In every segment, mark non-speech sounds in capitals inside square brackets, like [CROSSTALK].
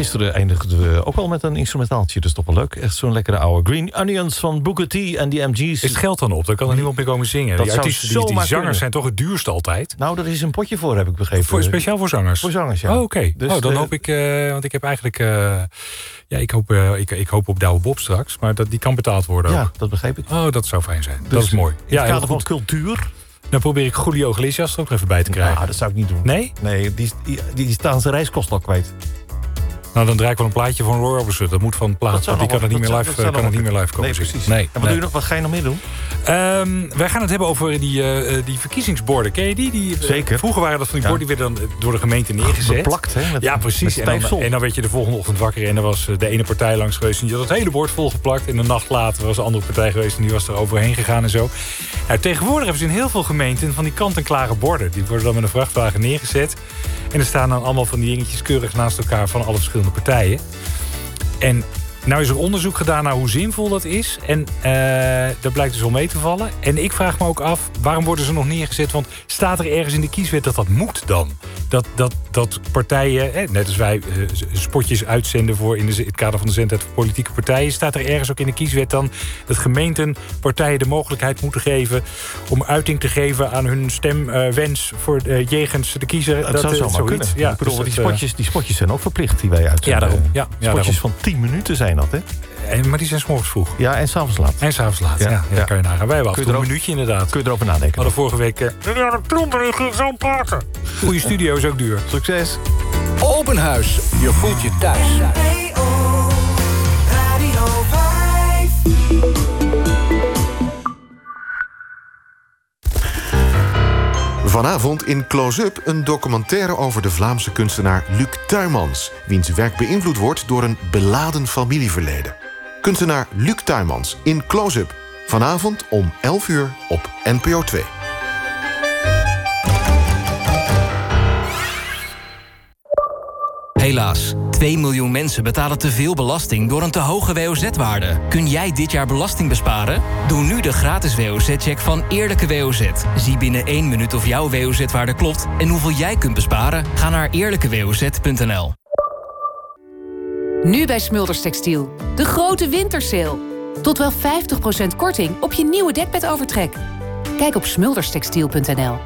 Gisteren eindigden we ook al met een instrumentaaltje. Dus toch wel leuk. Echt zo'n lekkere oude Green Onions van Booker T en die MG's. Is het geld dan op? Dan kan er niemand meer komen zingen. Dat die, artiesten, die, die zangers kunnen. zijn toch het duurste altijd? Nou, daar is een potje voor, heb ik begrepen. Voor, speciaal voor zangers? Voor zangers, ja. Oh, oké. Dus oh, dan de- hoop ik... eh, want ik heb eigenlijk... eh, ja, ik hoop, eh, ik, ik hoop op Douwe Bob straks. Maar dat, die kan betaald worden Ja, ook. dat begreep ik. Oh, dat zou fijn zijn. dat Dus is mooi. In Ja, het kader van cultuur. Dan probeer ik Julio Iglesias er ook even bij te krijgen. Ja, dat zou ik niet doen. Nee? Nee, die, die, die staan zijn reiskosten al kwijt. Nou, dan draai ik wel een plaatje van Roy Orbison. Dat moet van plaat. Dat zou Want die nog kan er niet meer live, kan niet meer live komen Nee, precies. Nee, en wat, nee. doe je nog, wat ga je nog meer doen? Ehm, wij gaan het hebben over die, eh, eh, die verkiezingsborden. Ken je die? die eh, Zeker. Vroeger waren dat van die borden die werden dan eh, door de gemeente neergezet. Beplakt, hè? Met, Ja, precies. En dan, en dan werd je de volgende ochtend wakker en er was eh, de ene partij langs geweest en die had het hele bord volgeplakt. En de nacht later was de andere partij geweest en die was er overheen gegaan en zo. Nou, tegenwoordig hebben ze in heel veel gemeenten van die kant-en-klare borden. Die worden dan met een vrachtwagen neergezet. En er staan dan allemaal van die dingetjes keurig naast elkaar van alle verschillende partijen. En nou is er onderzoek gedaan naar hoe zinvol dat is. En eh, dat blijkt dus wel mee te vallen. En ik vraag me ook af, waarom worden ze nog neergezet? Want staat er ergens in de kieswet dat dat moet dan? Dat, dat, dat partijen, eh, net als wij eh, spotjes uitzenden voor in de, het kader van de zendtijd voor politieke partijen, staat er ergens ook in de kieswet dan dat gemeenten partijen de mogelijkheid moeten geven om uiting te geven aan hun stemwens voor eh, jegens de kiezer. Het zou zomaar zoiets. kunnen. Ja, ik bedoel, dus die, dat, spotjes, die spotjes zijn ook verplicht die wij uitzenden. Ja, daarom. Ja, ja, spotjes daarom. van 10 minuten zijn dat, hè? En, maar die zijn 's morgens vroeg. Ja, en s'avonds laat. En s'avonds laat. Ja, Ja, kan je nagaan. Wij hebben af Kun en je toe er een minuutje inderdaad. Kun je erover We nadenken. hadden vorige week... eh, Ja, de klompen ging zo'n praten. Goede studio is ook duur. Succes! Open huis. Je voelt je thuis. Vanavond in Close-Up een documentaire over de Vlaamse kunstenaar Luc Tuymans... wiens werk beïnvloed wordt door een beladen familieverleden. Kunstenaar Luc Tuymans in Close-Up. Vanavond om 11 uur op NPO 2. Helaas, 2 miljoen mensen betalen te veel belasting door een te hoge WOZ-waarde. Kun jij dit jaar belasting besparen? Doe nu de gratis WOZ-check van Eerlijke WOZ. Zie binnen 1 minuut of jouw WOZ-waarde klopt en hoeveel jij kunt besparen. Ga naar eerlijkewoz.nl. Nu bij Smulders Textiel. De grote wintersale. Tot wel 50% korting op je nieuwe dekbedovertrek. Kijk op smulderstextiel.nl.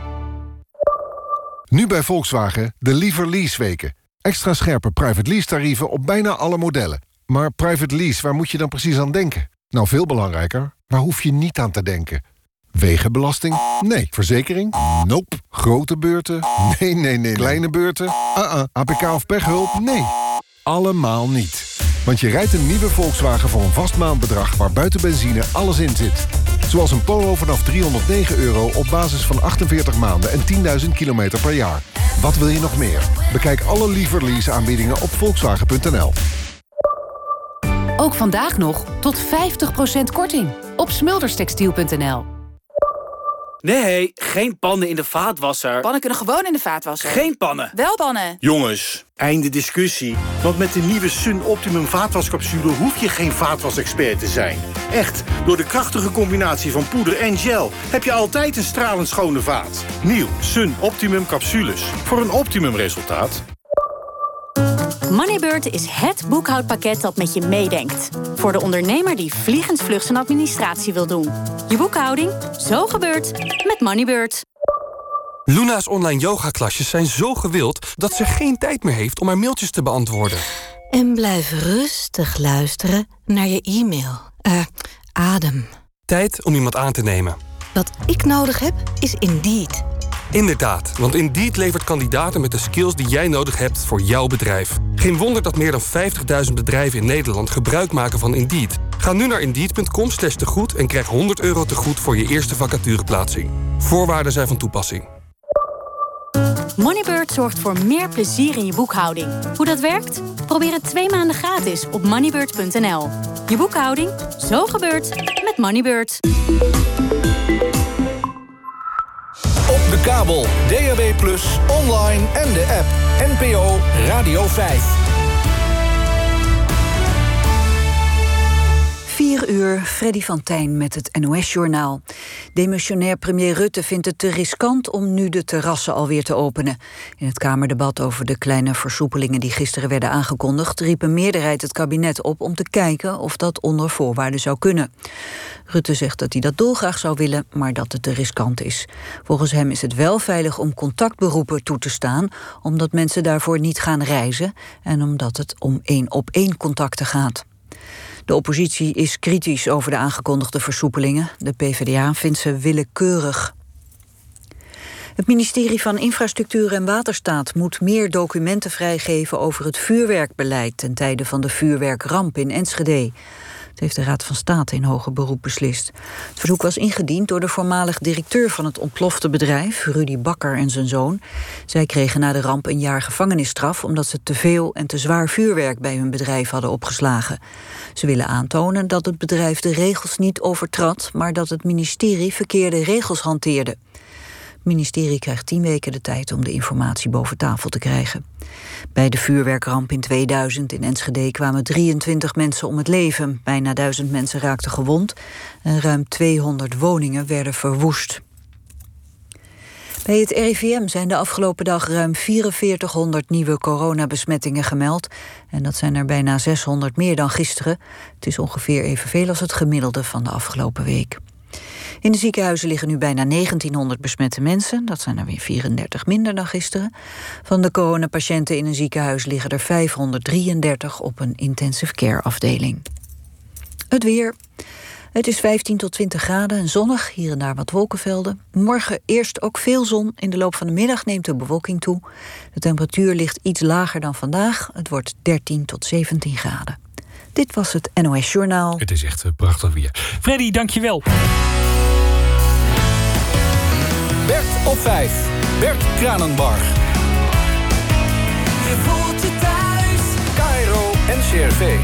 Nu bij Volkswagen de liever leaseweken. Extra scherpe private lease tarieven op bijna alle modellen. Maar private lease, waar moet je dan precies aan denken? Nou, veel belangrijker, waar hoef je niet aan te denken? Wegenbelasting? Nee. Verzekering? Nope. Grote beurten? Nee, nee, nee. Kleine beurten? Uh-uh. APK of pechhulp? Nee. Allemaal niet. Want je rijdt een nieuwe Volkswagen voor een vast maandbedrag... waar buiten benzine alles in zit. Zoals een Polo vanaf 309 euro op basis van 48 maanden... en 10.000 kilometer per jaar. Wat wil je nog meer? Bekijk alle liever lease aanbiedingen op volkswagen.nl. Ook vandaag nog tot 50% korting op smulderstextiel.nl. Nee, geen pannen in de vaatwasser. Pannen kunnen gewoon in de vaatwasser. Geen pannen. Wel pannen. Jongens, einde discussie. Want met de nieuwe Sun Optimum vaatwascapsule hoef je geen vaatwasexpert te zijn. Echt, door de krachtige combinatie van poeder en gel heb je altijd een stralend schone vaat. Nieuw Sun Optimum capsules. Voor een optimum resultaat. Moneybird is het boekhoudpakket dat met je meedenkt. Voor de ondernemer die vliegensvlug zijn administratie wil doen. Je boekhouding, zo gebeurt met Moneybird. Luna's online yogaklasjes zijn zo gewild dat ze geen tijd meer heeft om haar mailtjes te beantwoorden. En blijf rustig luisteren naar je e-mail. Eh, adem. Tijd om iemand aan te nemen. Wat ik nodig heb, is Indeed. Inderdaad, want Indeed levert kandidaten met de skills die jij nodig hebt voor jouw bedrijf. Geen wonder dat meer dan 50.000 bedrijven in Nederland gebruik maken van Indeed. Ga nu naar indeed.com slash tegoed en krijg 100 euro tegoed voor je eerste vacatureplaatsing. Voorwaarden zijn van toepassing. Moneybird zorgt voor meer plezier in je boekhouding. Hoe dat werkt? Probeer het twee maanden gratis op moneybird.nl. Je boekhouding, zo gebeurt met Moneybird. Op de kabel, DAB+, online en de app. NPO Radio 5. 9 uur, Freddy van Tijn met het NOS-journaal. Demissionair premier Rutte vindt het te riskant om nu de terrassen alweer te openen. In het Kamerdebat over de kleine versoepelingen die gisteren werden aangekondigd... riep een meerderheid het kabinet op om te kijken of dat onder voorwaarden zou kunnen. Rutte zegt dat hij dat dolgraag zou willen, maar dat het te riskant is. Volgens hem is het wel veilig om contactberoepen toe te staan... omdat mensen daarvoor niet gaan reizen en omdat het om één-op-één contacten gaat. De oppositie is kritisch over de aangekondigde versoepelingen. De PvdA vindt ze willekeurig. Het ministerie van Infrastructuur en Waterstaat moet meer documenten vrijgeven over het vuurwerkbeleid ten tijde van de vuurwerkramp in Enschede. Het heeft de Raad van State in hoger beroep beslist. Het verzoek was ingediend door de voormalig directeur van het ontplofte bedrijf, Rudy Bakker en zijn zoon. Zij kregen na de ramp een jaar gevangenisstraf omdat ze te veel en te zwaar vuurwerk bij hun bedrijf hadden opgeslagen. Ze willen aantonen dat het bedrijf de regels niet overtrad, maar dat het ministerie verkeerde regels hanteerde. Ministerie krijgt tien weken de tijd om de informatie boven tafel te krijgen. Bij de vuurwerkramp in 2000 in Enschede kwamen 23 mensen om het leven. Bijna duizend mensen raakten gewond en ruim 200 woningen werden verwoest. Bij het RIVM zijn de afgelopen dag ruim 4400 nieuwe coronabesmettingen gemeld. En dat zijn er bijna 600 meer dan gisteren. Het is ongeveer evenveel als het gemiddelde van de afgelopen week. In de ziekenhuizen liggen nu bijna 1900 besmette mensen. Dat zijn er weer 34 minder dan gisteren. Van de coronapatiënten in een ziekenhuis liggen er 533 op een intensive care afdeling. Het weer. Het is 15 tot 20 graden en zonnig, hier en daar wat wolkenvelden. Morgen eerst ook veel zon. In de loop van de middag neemt de bewolking toe. De temperatuur ligt iets lager dan vandaag. Het wordt 13 tot 17 graden. Dit was het NOS Journaal. Het is echt prachtig weer. Freddy, dankjewel. Bert op 5. Bert Kranenbarg. Je voelt je thuis. Cairo en CRV.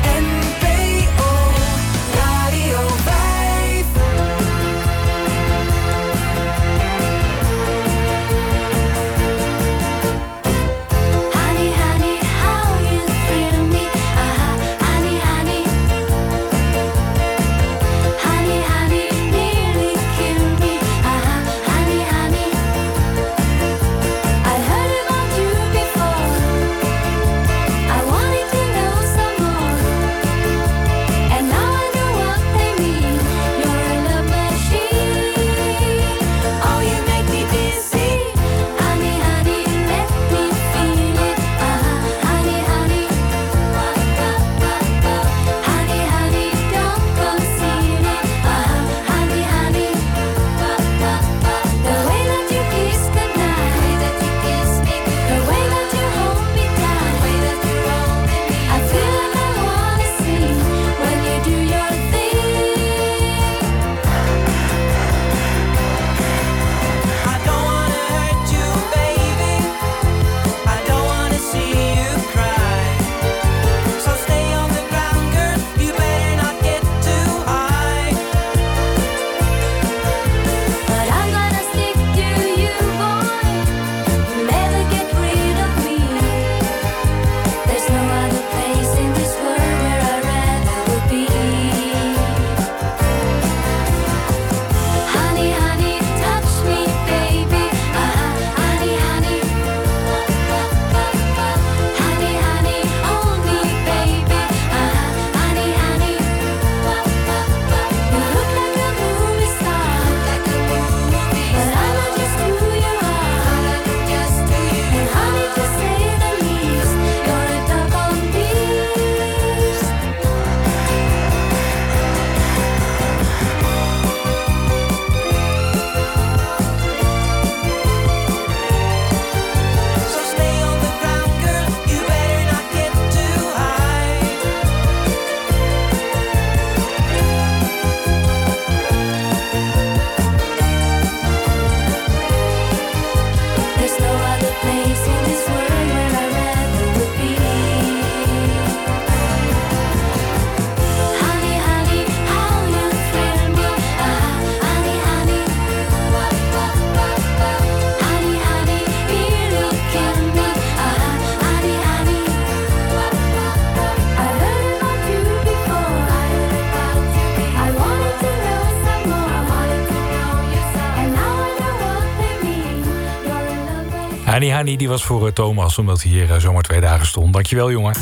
Hani Hani die was voor eh, Thomas, omdat hij hier eh, zomaar twee dagen stond. Dankjewel, jongen.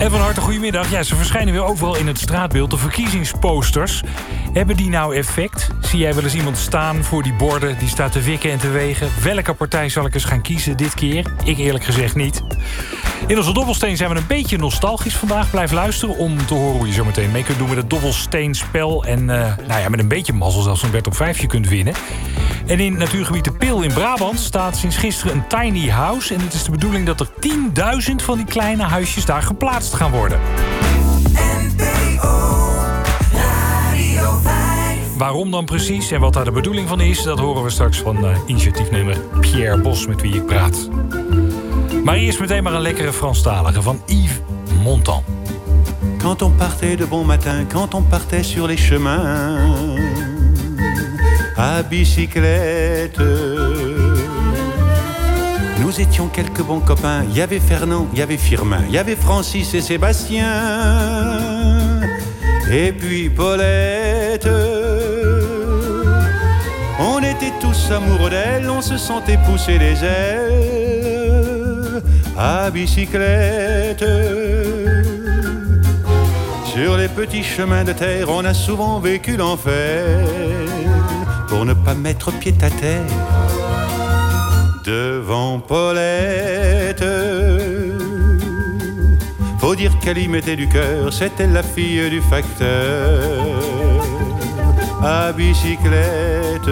En van harte goedemiddag. Ja, ze verschijnen weer overal in het straatbeeld. De verkiezingsposters. Hebben die nou effect? Zie jij wel eens iemand staan voor die borden? Die staat te wikken en te wegen. Welke partij zal ik eens gaan kiezen dit keer? Ik eerlijk gezegd niet. In onze dobbelsteen zijn we een beetje nostalgisch vandaag. Blijf luisteren om te horen hoe je zo meteen mee kunt doen met het dobbelsteenspel. En eh, nou ja, met een beetje mazzel zelfs een bed op vijfje kunt winnen. En in natuurgebied De Pil in Brabant staat sinds gisteren een tiny house. En het is de bedoeling dat er 10.000 van die kleine huisjes daar geplaatst gaan worden. Waarom dan precies en wat daar de bedoeling van is... dat horen we straks van eh, initiatiefnemer Pierre Bos, met wie ik praat. Maar eerst meteen maar een lekkere Franstalige van Yves Montand. Quand on partait de bon matin, quand on partait sur les chemins à bicyclette. Nous étions quelques bons copains. Il y avait Fernand, il y avait Firmin, il y avait Francis et Sébastien. Et puis Paulette. On était tous amoureux d'elle, on se sentait pousser les ailes à bicyclette. Sur les petits chemins de terre, on a souvent vécu l'enfer pour ne pas mettre pied à terre devant Paulette. Faut dire qu'elle y mettait du cœur, c'était la fille du facteur à bicyclette.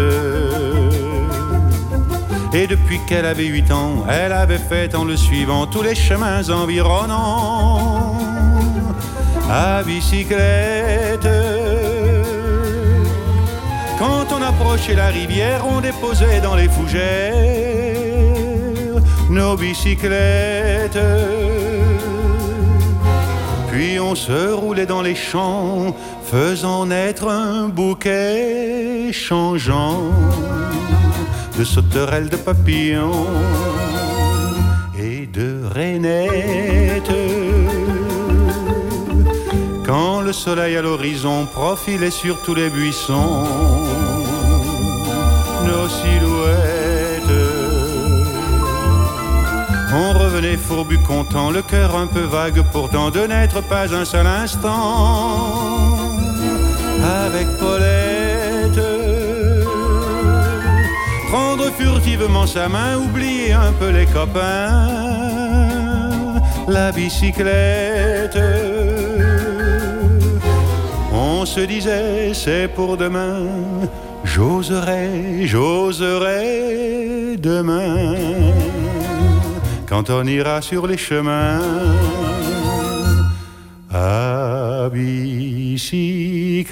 Et depuis qu'elle avait huit ans, elle avait fait en le suivant tous les chemins environnants à bicyclette. Quand on approchait la rivière, on déposait dans les fougères nos bicyclettes. Puis on se roulait dans les champs, faisant naître un bouquet changeant de sauterelles, de papillons et de rainettes. Quand le soleil à l'horizon profilait sur tous les buissons nos silhouettes, on revenait fourbu content, le cœur un peu vague pourtant de n'être pas un seul instant avec Paulette. Furtivement sa main, oublier un peu les copains, la bicyclette. On se disait c'est pour demain, j'oserai, j'oserai demain, quand on ira sur les chemins. À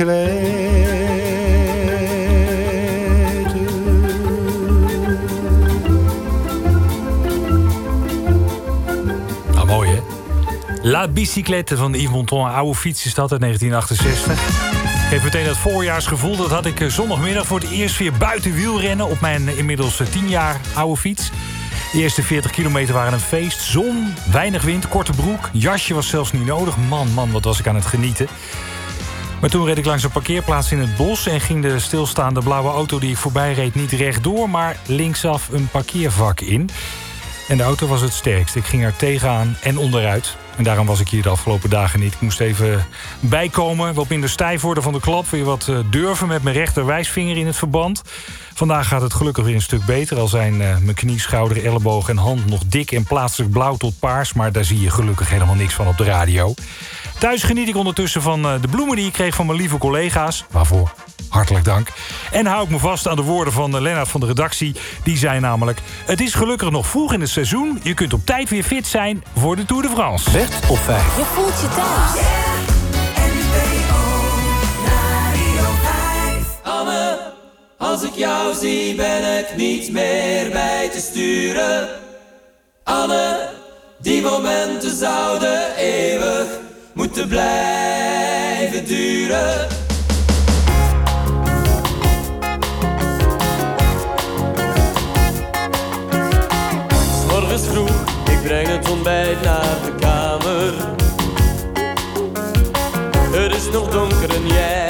Nou, La Bicyclette van Yves Montand. Een oude fiets is dat uit 1968. Geef meteen dat voorjaarsgevoel. Dat had ik eh, zondagmiddag voor het eerst weer buiten wielrennen... op mijn eh, inmiddels eh, 10 jaar oude fiets. De eerste 40 kilometer waren een feest. Zon, weinig wind, korte broek. Jasje was zelfs niet nodig. Man, man, wat was ik aan het genieten. Maar toen reed ik langs een parkeerplaats in het bos... en ging de stilstaande blauwe auto die ik voorbij reed niet rechtdoor... maar linksaf een parkeervak in. En de auto was het sterkst. Ik ging er tegenaan en onderuit. En daarom was ik hier de afgelopen dagen niet. Ik moest even bijkomen, wat minder stijf worden van de klap. Weer wat eh, durven met mijn rechterwijsvinger in het verband. Vandaag gaat het gelukkig weer een stuk beter. Al zijn eh, mijn knie, schouder, elleboog en hand nog dik en plaatselijk blauw tot paars. Maar daar zie je gelukkig helemaal niks van op de radio. Thuis geniet ik ondertussen van eh, de bloemen die ik kreeg van mijn lieve collega's. Waarvoor? Hartelijk dank. En hou ik me vast aan de woorden van eh, Lennart van de redactie. Die zei namelijk... Het is gelukkig nog vroeg in het seizoen. Je kunt op tijd weer fit zijn voor de Tour de France. Bert op 5. Je voelt je thuis. Anne, als ik jou zie ben ik niet meer bij te sturen. Anne, die momenten zouden eeuwig moeten blijven duren. Morgens vroeg, ik breng het ontbijt naar de kamer. Het is nog donker en jij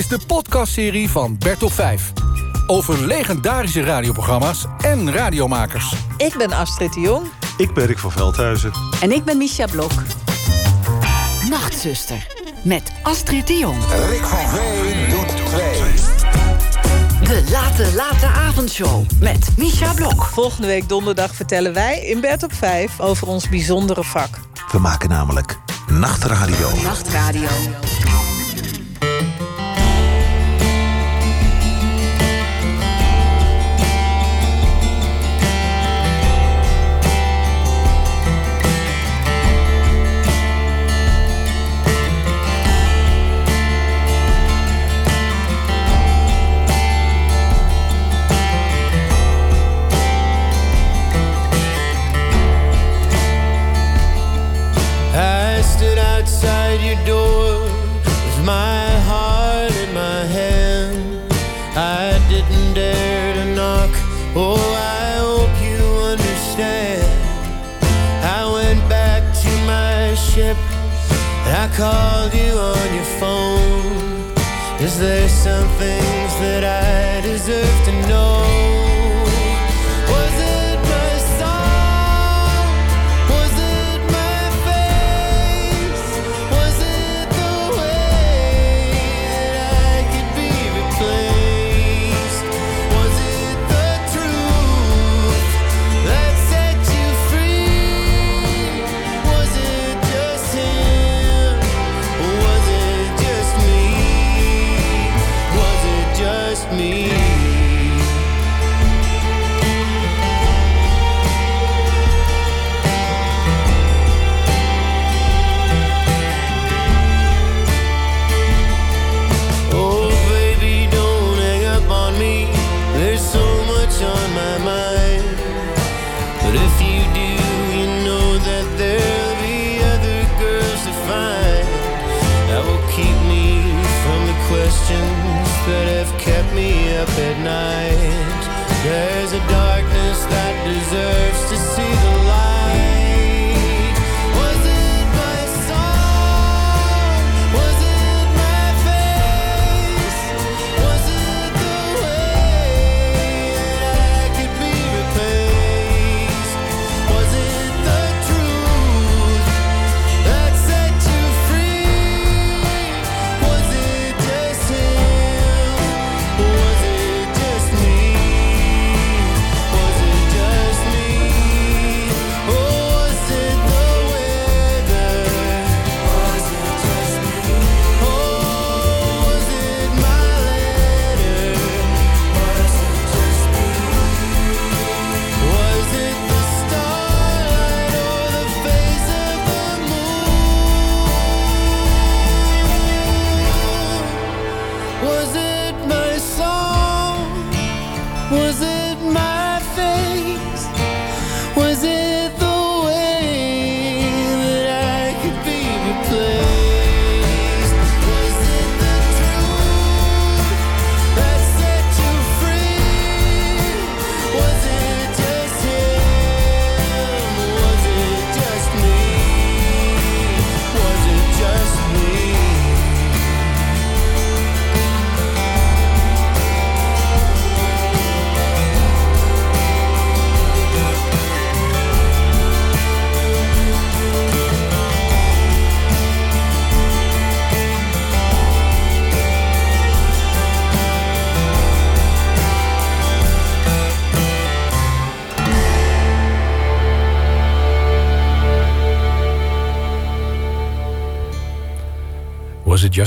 is de podcastserie van Bertop 5 over legendarische radioprogramma's en radiomakers. Ik ben Astrid de Jong. Ik ben Rick van Veldhuizen. En ik ben Misha Blok. Nachtzuster met Astrid de Jong. Rick van Veen doet twee. De late, late avondshow met Misha Blok. Volgende week donderdag vertellen wij in Bert op 5 over ons bijzondere vak. We maken namelijk Nachtradio. Nachtradio.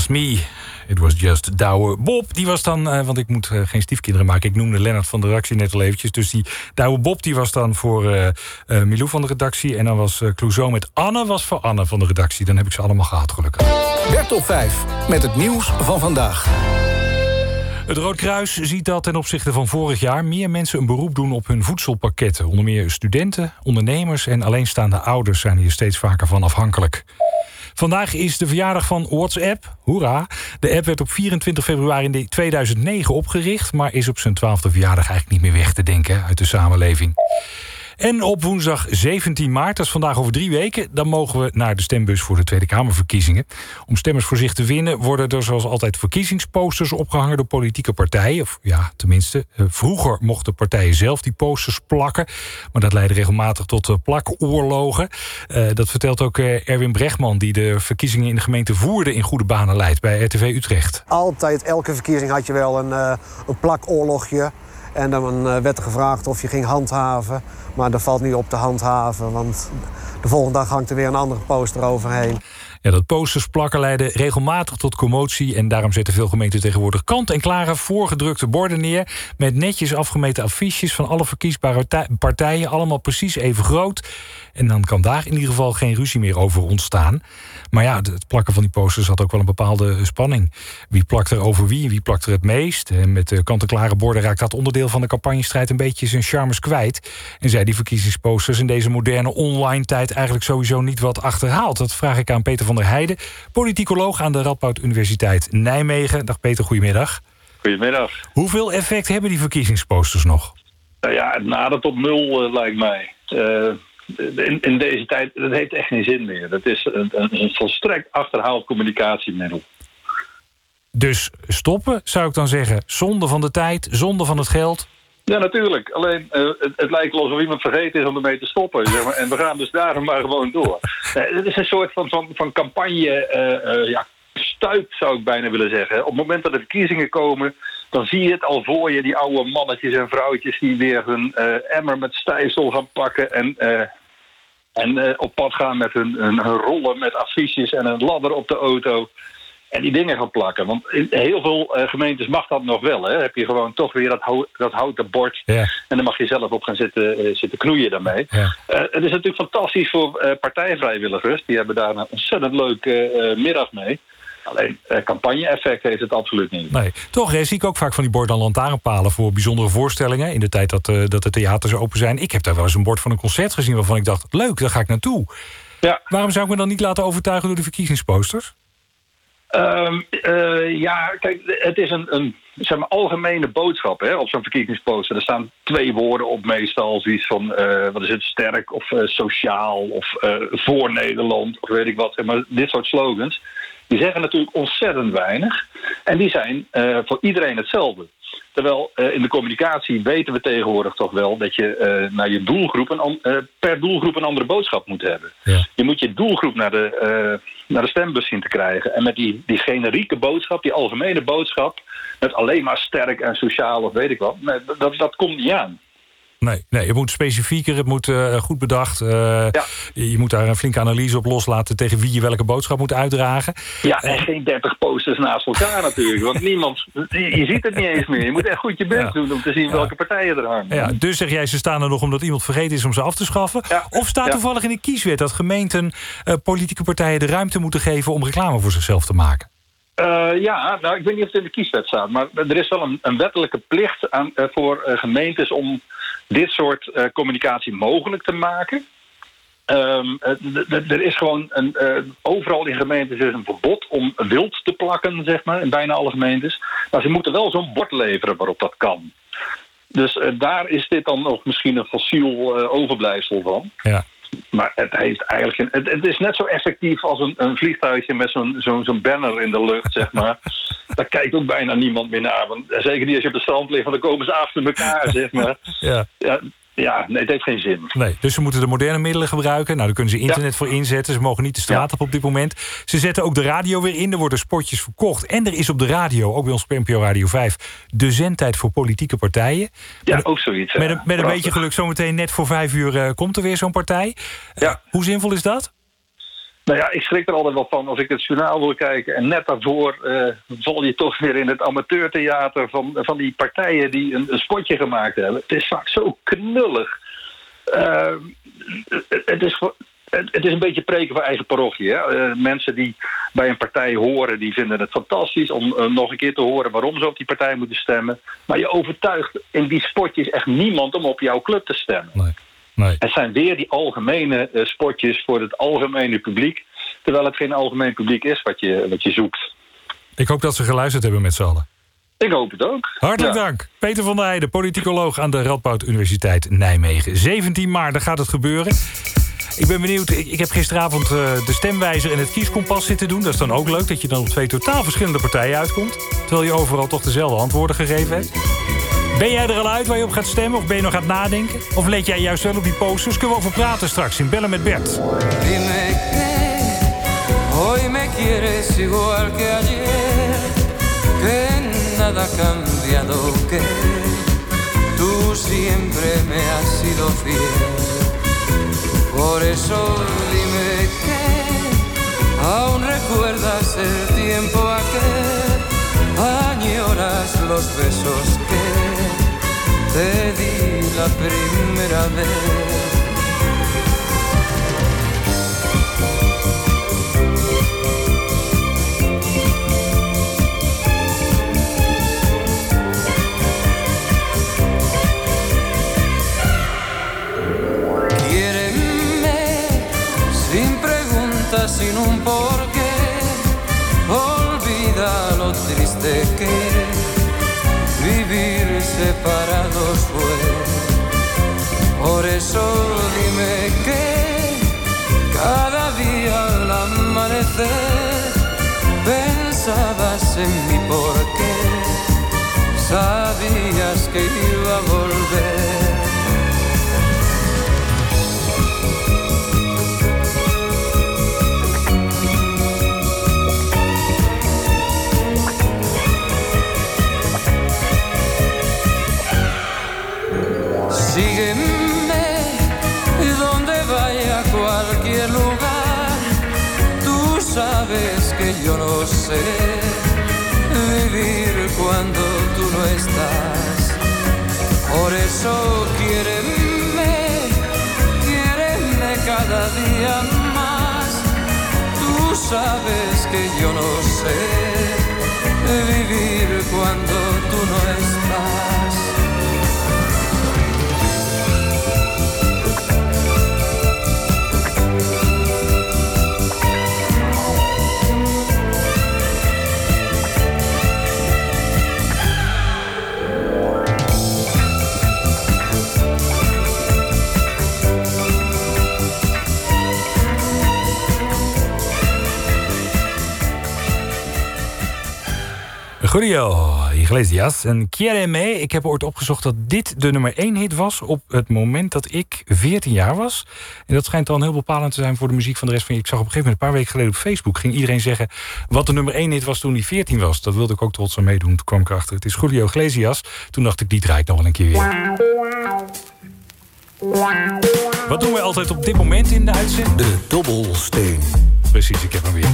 Just me? It was just Douwe Bob. Die was dan, eh, want ik moet eh, geen stiefkinderen maken. Ik noemde Lennart van de redactie net al eventjes. Dus die Douwe Bob die was dan voor eh Milou van de redactie. En dan was eh Clouseau met Anne was voor Anne van de redactie. Dan heb ik ze allemaal gehad, gelukkig. Bertop 5 met het nieuws van vandaag. Het Rood Kruis ziet dat ten opzichte van vorig jaar meer mensen een beroep doen op hun voedselpakketten. Onder meer studenten, ondernemers en alleenstaande ouders zijn hier steeds vaker van afhankelijk. Vandaag is de verjaardag van WhatsApp. Hoera! De app werd op 24 februari 2009 opgericht, maar is op zijn 12e verjaardag eigenlijk niet meer weg te denken uit de samenleving. En op woensdag 17 maart, dat is vandaag over drie weken... dan mogen we naar de stembus voor de Tweede Kamerverkiezingen. Om stemmers voor zich te winnen worden er zoals altijd verkiezingsposters opgehangen door politieke partijen. Of ja, tenminste, eh, vroeger mochten partijen zelf die posters plakken. Maar dat leidde regelmatig tot eh, plakoorlogen. Eh, dat vertelt ook Erwin Bregman, die de verkiezingen in de gemeente Voerde... in goede banen leidt bij RTV Utrecht. Altijd, elke verkiezing had je wel een, eh, een plakoorlogje. En dan eh, werd er gevraagd of je ging handhaven. Maar dat valt niet op te handhaven, want de volgende dag hangt er weer een andere poster overheen. Ja, dat posters plakken leidde regelmatig tot commotie... en daarom zetten veel gemeenten tegenwoordig kant-en-klare voorgedrukte borden neer... met netjes afgemeten affiches van alle verkiesbare tij- partijen... allemaal precies even groot. En dan kan daar in ieder geval geen ruzie meer over ontstaan. Maar ja, het plakken van die posters had ook wel een bepaalde spanning. Wie plakt er over wie, wie plakt er het meest? En met de kant-en-klare borden raakt dat onderdeel van de campagnestrijd... een beetje zijn charmes kwijt. En zij die verkiezingsposters in deze moderne online tijd... eigenlijk sowieso niet wat achterhaalt. Dat vraag ik aan Peter van der Heijden, politicoloog aan de Radboud Universiteit Nijmegen. Dag Peter, goedemiddag. Goedemiddag. Hoeveel effect hebben die verkiezingsposters nog? Nou ja, het nadert op nul, eh, lijkt mij. Eh, in, in deze tijd, dat heeft echt geen zin meer. Dat is een, een, een volstrekt achterhaald communicatiemiddel. Dus stoppen, zou ik dan zeggen. Zonde van de tijd, zonde van het geld. Ja, natuurlijk. Alleen, eh, het, het lijkt wel alsof iemand vergeten is om ermee te stoppen. Zeg maar. En we gaan dus daarom maar gewoon door. Eh, het is een soort van, van, van campagne... eh, ja, stuip, zou ik bijna willen zeggen. Op het moment dat de verkiezingen komen... dan zie je het al voor je, die oude mannetjes en vrouwtjes... die weer hun eh, emmer met stijfsel gaan pakken... en, eh, en eh, op pad gaan met hun, hun, hun rollen met affiches... en een ladder op de auto... En die dingen gaan plakken. Want in heel veel gemeentes mag dat nog wel. Hè? Heb je gewoon toch weer dat, dat houten bord. En dan mag je zelf op gaan zitten, zitten knoeien daarmee. Eh, het is natuurlijk fantastisch voor partijvrijwilligers. Die hebben daar een ontzettend leuke middag mee. Alleen eh, campagne-effect heeft het absoluut niet. Nee, toch hè, zie ik ook vaak van die borden aan lantaarnpalen... voor bijzondere voorstellingen in de tijd dat, eh, dat de theaters open zijn. Ik heb daar wel eens een bord van een concert gezien waarvan ik dacht... leuk, daar ga ik naartoe. Ja. Waarom zou ik me dan niet laten overtuigen door de verkiezingsposters? Ehm, eh, ja, kijk, het is een, een zeg maar, algemene boodschap hè, op zo'n verkiezingsposter. Er staan twee woorden op meestal. Zoiets van, wat is het, sterk of sociaal of voor Nederland of weet ik wat. Maar dit soort slogans, die zeggen natuurlijk ontzettend weinig. En die zijn eh, voor iedereen hetzelfde. Terwijl eh, in de communicatie weten we tegenwoordig toch wel dat je eh, naar je doelgroep een, per doelgroep een andere boodschap moet hebben. Je moet je doelgroep naar de, naar de stembus zien te krijgen. En met die, die generieke boodschap, die algemene boodschap, met alleen maar sterk en sociaal of weet ik wat, dat, dat komt niet aan. Nee, nee, het moet specifieker, het moet eh, goed bedacht. eh, Je moet daar een flinke analyse op loslaten... tegen wie je welke boodschap moet uitdragen. Ja, en geen 30 posters naast elkaar natuurlijk. Want [LAUGHS] niemand, je je ziet het niet eens meer. Je moet echt goed je best Ja. doen om te zien welke partijen er hangen. Ja, dus zeg jij, ze staan er nog omdat iemand vergeten is om ze af te schaffen? Of staat toevallig in de kieswet dat gemeenten eh, politieke partijen de ruimte moeten geven om reclame voor zichzelf te maken? Eh, ja, nou, ik weet niet of het in de kieswet staat, maar er is wel een, een wettelijke plicht aan, eh, voor eh, gemeentes om dit soort eh, communicatie mogelijk te maken. Ehm, eh, er is gewoon een, eh, overal in gemeentes is een verbod om wild te plakken, zeg maar, in bijna alle gemeentes. Maar ze moeten wel zo'n bord leveren waarop dat kan. Dus daar is dit dan nog misschien een fossiel eh, overblijfsel van. Ja. Maar het, heeft eigenlijk het, het is net zo effectief als een, een vliegtuigje met zo'n zo'n zo'n banner in de lucht, zeg maar. [LAUGHS] Daar kijkt ook bijna niemand meer naar. Want, zeker niet als je op het strand ligt, want dan komen ze achter elkaar, zeg maar. Ja. Ja, ja nee, het heeft geen zin. Nee, dus ze moeten de moderne middelen gebruiken. Nou, daar kunnen ze internet voor inzetten. Ze mogen niet de straat op op dit moment. Ze zetten ook de radio weer in. Er worden spotjes verkocht. En er is op de radio, ook bij ons op NPO Radio 5... de zendtijd voor politieke partijen. Ja, ook zoiets. Met met een beetje geluk, zometeen net voor vijf uur eh, komt er weer zo'n partij. Ja. hoe zinvol is dat? Nou ja, ik schrik er altijd wel van als ik het journaal wil kijken. En net daarvoor eh, val je toch weer in het amateurtheater van, van die partijen die een, een spotje gemaakt hebben. Het is vaak zo knullig. Eh, het, is, het, is een beetje preken voor eigen parochie. Hè? Eh, mensen die bij een partij horen, die vinden het fantastisch om nog een keer te horen waarom ze op die partij moeten stemmen. Maar je overtuigt in die spotjes echt niemand om op jouw club te stemmen. Nee. Het zijn weer die algemene eh, spotjes voor het algemene publiek. Terwijl het geen algemeen publiek is wat je, wat je zoekt. Ik hoop dat ze geluisterd hebben met z'n allen. Ik hoop het ook. Hartelijk Ja. dank. Peter van der Heijden, politicoloog aan de Radboud Universiteit Nijmegen. 17 maart, daar gaat het gebeuren. Ik ben benieuwd, ik, ik heb gisteravond eh, de stemwijzer en het kieskompas zitten doen. Dat is dan ook leuk, dat je dan op twee totaal verschillende partijen uitkomt. Terwijl je overal toch dezelfde antwoorden gegeven hebt. Ben jij er al uit waar je op gaat stemmen? Of ben je nog aan het nadenken? Of let jij juist wel op die posters? Kunnen we over praten straks in Bellen met Bert. Dime que hoy me quieres igual que ayer, que nada cambiado, que tú siempre me has sido fiel. Por eso dime que aún recuerdas el tiempo aquel, añoras los besos que te di la primera vez. Sin un porqué. Olvida lo triste que separados fue. Por eso dime que cada día al amanecer pensabas en mí porque sabías que iba. Sabes que yo no sé vivir cuando tú no estás. Por eso quiéreme, quiéreme cada día más. Tú sabes que yo no sé vivir cuando tú no estás. Julio Iglesias en Quiéreme. Ik heb ooit opgezocht dat dit de nummer 1 hit was... op het moment dat ik 14 jaar was. En dat schijnt dan heel bepalend te zijn voor de muziek van de rest van je. Ik zag op een gegeven moment, een paar weken geleden op Facebook... ging iedereen zeggen wat de nummer 1 hit was toen hij 14 was. Dat wilde ik ook trots aan meedoen. Toen kwam ik erachter. Het is Julio Iglesias. Toen dacht ik, die draai ik nog wel een keer weer. Wat doen wij altijd op dit moment in de uitzending? De dobbelsteen. Precies, ik heb hem weer.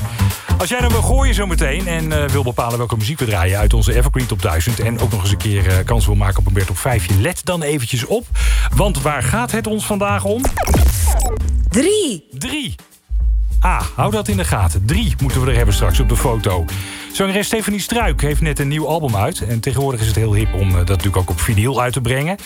Als jij dan wil gooien zometeen en eh, wil bepalen welke muziek we draaien uit onze Evergreen Top 1000 en ook nog eens een keer eh, kans wil maken op een Bert op 5, let dan eventjes op. Want waar gaat het ons vandaag om? Drie. Drie. Ah, hou dat in de gaten. Drie moeten we er hebben straks op de foto. Zangeres Stephanie Struik heeft net een nieuw album uit. En tegenwoordig is het heel hip om eh, dat natuurlijk ook op vinyl uit te brengen.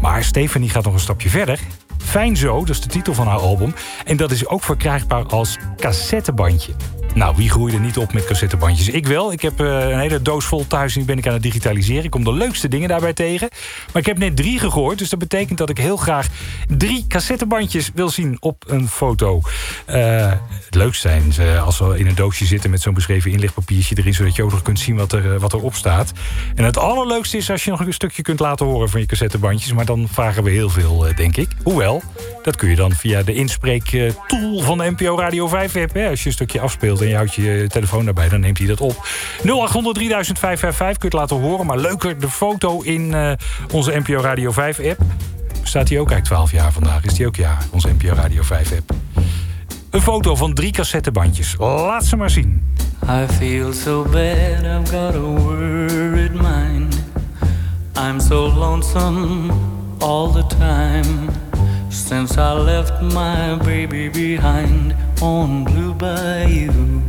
Maar Stephanie gaat nog een stapje verder. Fijn zo, dat is de titel van haar album. En dat is ook verkrijgbaar als cassettebandje. Nou, wie groeide niet op met cassettebandjes? Ik wel. Ik heb eh, een hele doos vol thuis die ben ik aan het digitaliseren. Ik kom de leukste dingen daarbij tegen. Maar ik heb net drie gegooid, dus dat betekent dat ik heel graag drie cassettebandjes wil zien op een foto. Eh, het leukste zijn ze als we in een doosje zitten met zo'n beschreven inlichtpapiertje erin, zodat je ook nog kunt zien wat, er, eh, wat erop staat. En het allerleukste is als je nog een stukje kunt laten horen van je cassettebandjes. Maar dan vragen we heel veel, denk ik. Hoewel, dat kun je dan via de inspreektool van de NPO Radio 5 app. Hè. Als je een stukje afspeelt en je houdt je telefoon daarbij, dan neemt hij dat op. 0800 3555 kun je laten horen. Maar leuker, de foto in eh, onze NPO Radio 5 app. Staat die ook eigenlijk 12 jaar vandaag? Is die ook ja, onze NPO Radio 5 app? Een foto van drie cassettebandjes. Laat ze maar zien. I feel so bad, I've got a worried mind. I'm so lonesome all the time. Since I left my baby behind on Blue Bayou.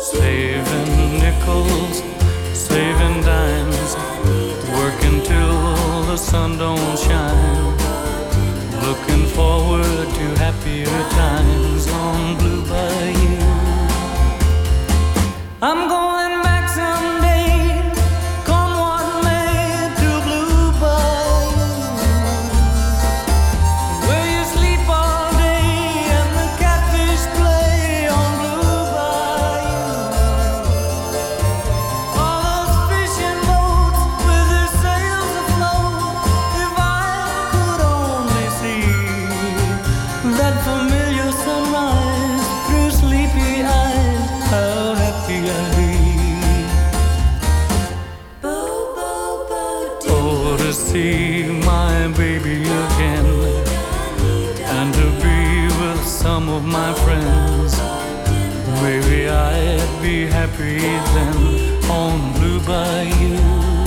Saving nickels, saving dimes, working till the sun don't shine. Looking forward to happier times on Blue Bayou. I'm going see my baby again and to be with some of my friends. Maybe I'd be happy then on Blue Bayou.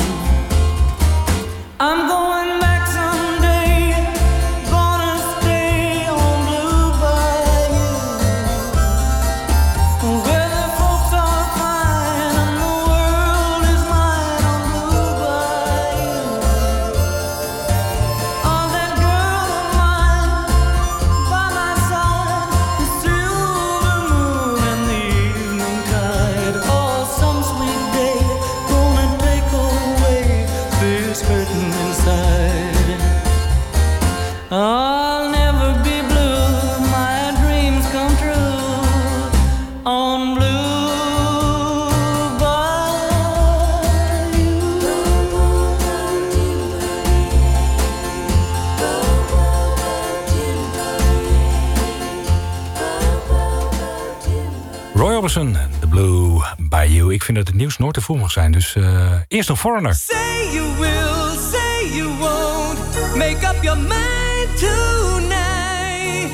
Nieuws nooit te vroeg mag zijn. Dus eh, eerst een foreigner. Say you will, say you won't. Make up your mind tonight.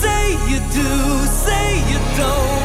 Say you do, say you don't.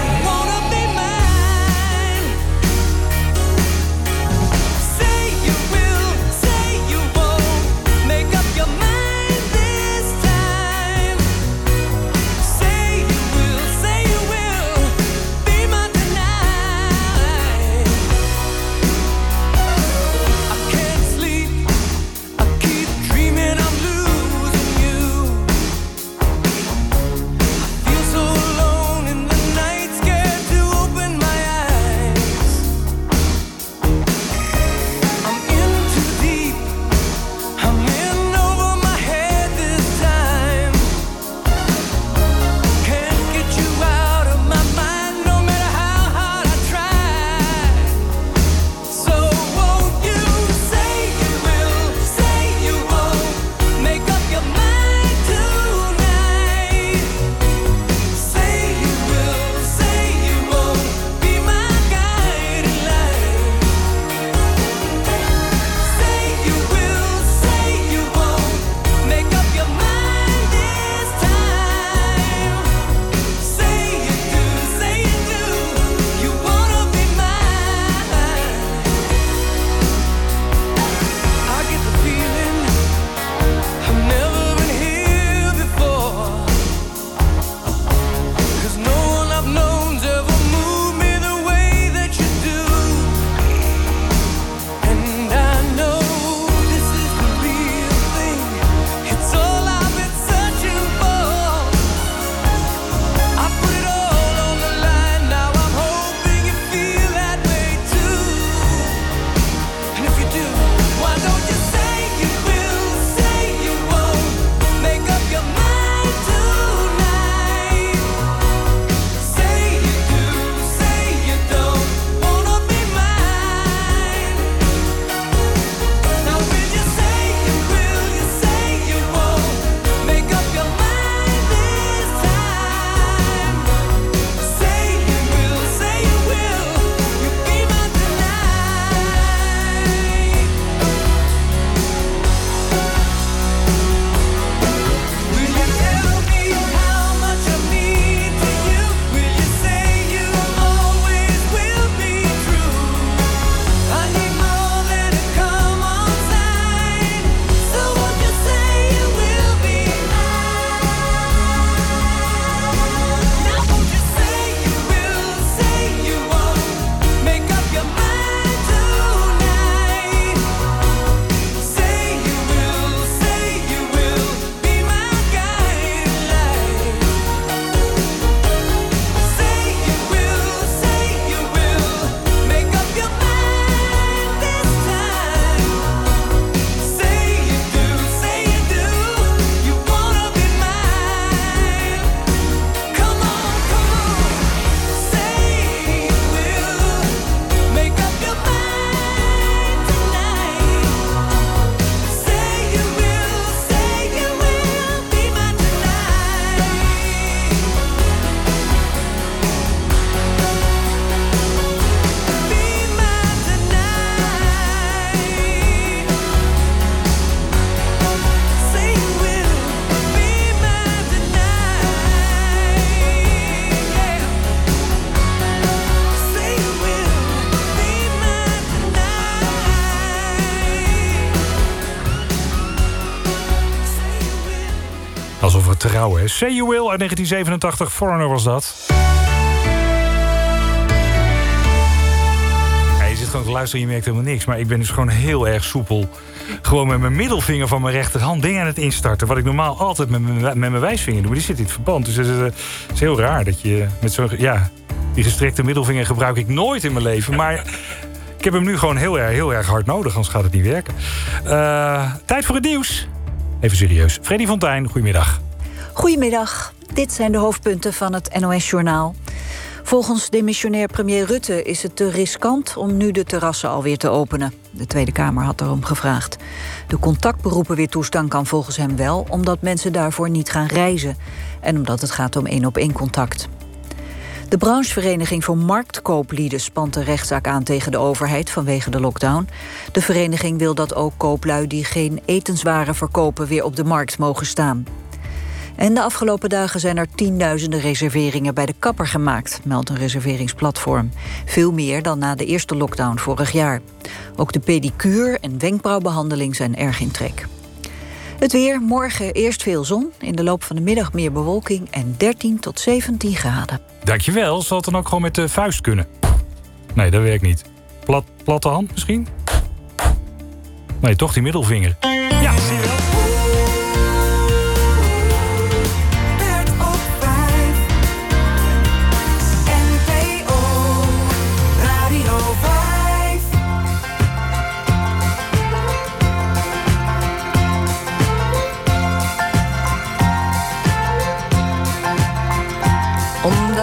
Trouwen, hè. Say You Will uit 1987, Foreigner was dat. Je zit gewoon te luisteren en je merkt helemaal niks. Maar ik ben dus gewoon heel erg soepel. Gewoon met mijn middelvinger van mijn rechterhand dingen aan het instarten. Wat ik normaal altijd met mijn, met mijn wijsvinger doe. Maar die zit in het verband. Dus het is, eh, het is heel raar dat je met zo'n... Ja, die gestrekte middelvinger gebruik ik nooit in mijn leven. Maar ik heb hem nu gewoon heel erg, heel erg hard nodig. Anders gaat het niet werken. Eh, tijd voor het nieuws. Even serieus. Freddy Fontijn, goedemiddag. Goedemiddag. Dit zijn de hoofdpunten van het NOS-journaal. Volgens demissionair premier Rutte is het te riskant om nu de terrassen alweer te openen. De Tweede Kamer had daarom gevraagd. De contactberoepen weer toestaan kan volgens hem wel, omdat mensen daarvoor niet gaan reizen. En omdat het gaat om één op één contact. De branchevereniging voor marktkooplieden spant een rechtszaak aan tegen de overheid vanwege de lockdown. De vereniging wil dat ook kooplui die geen etenswaren verkopen weer op de markt mogen staan. En de afgelopen dagen zijn er tienduizenden reserveringen bij de kapper gemaakt, meldt een reserveringsplatform. Veel meer dan na de eerste lockdown vorig jaar. Ook de pedicure en wenkbrauwbehandeling zijn erg in trek. Het weer, morgen eerst veel zon, in de loop van de middag meer bewolking en 13 tot 17 graden. Dankjewel. Zal het dan ook gewoon met de vuist kunnen? Nee, dat werkt niet. Plat, platte hand misschien? Nee, toch die middelvinger.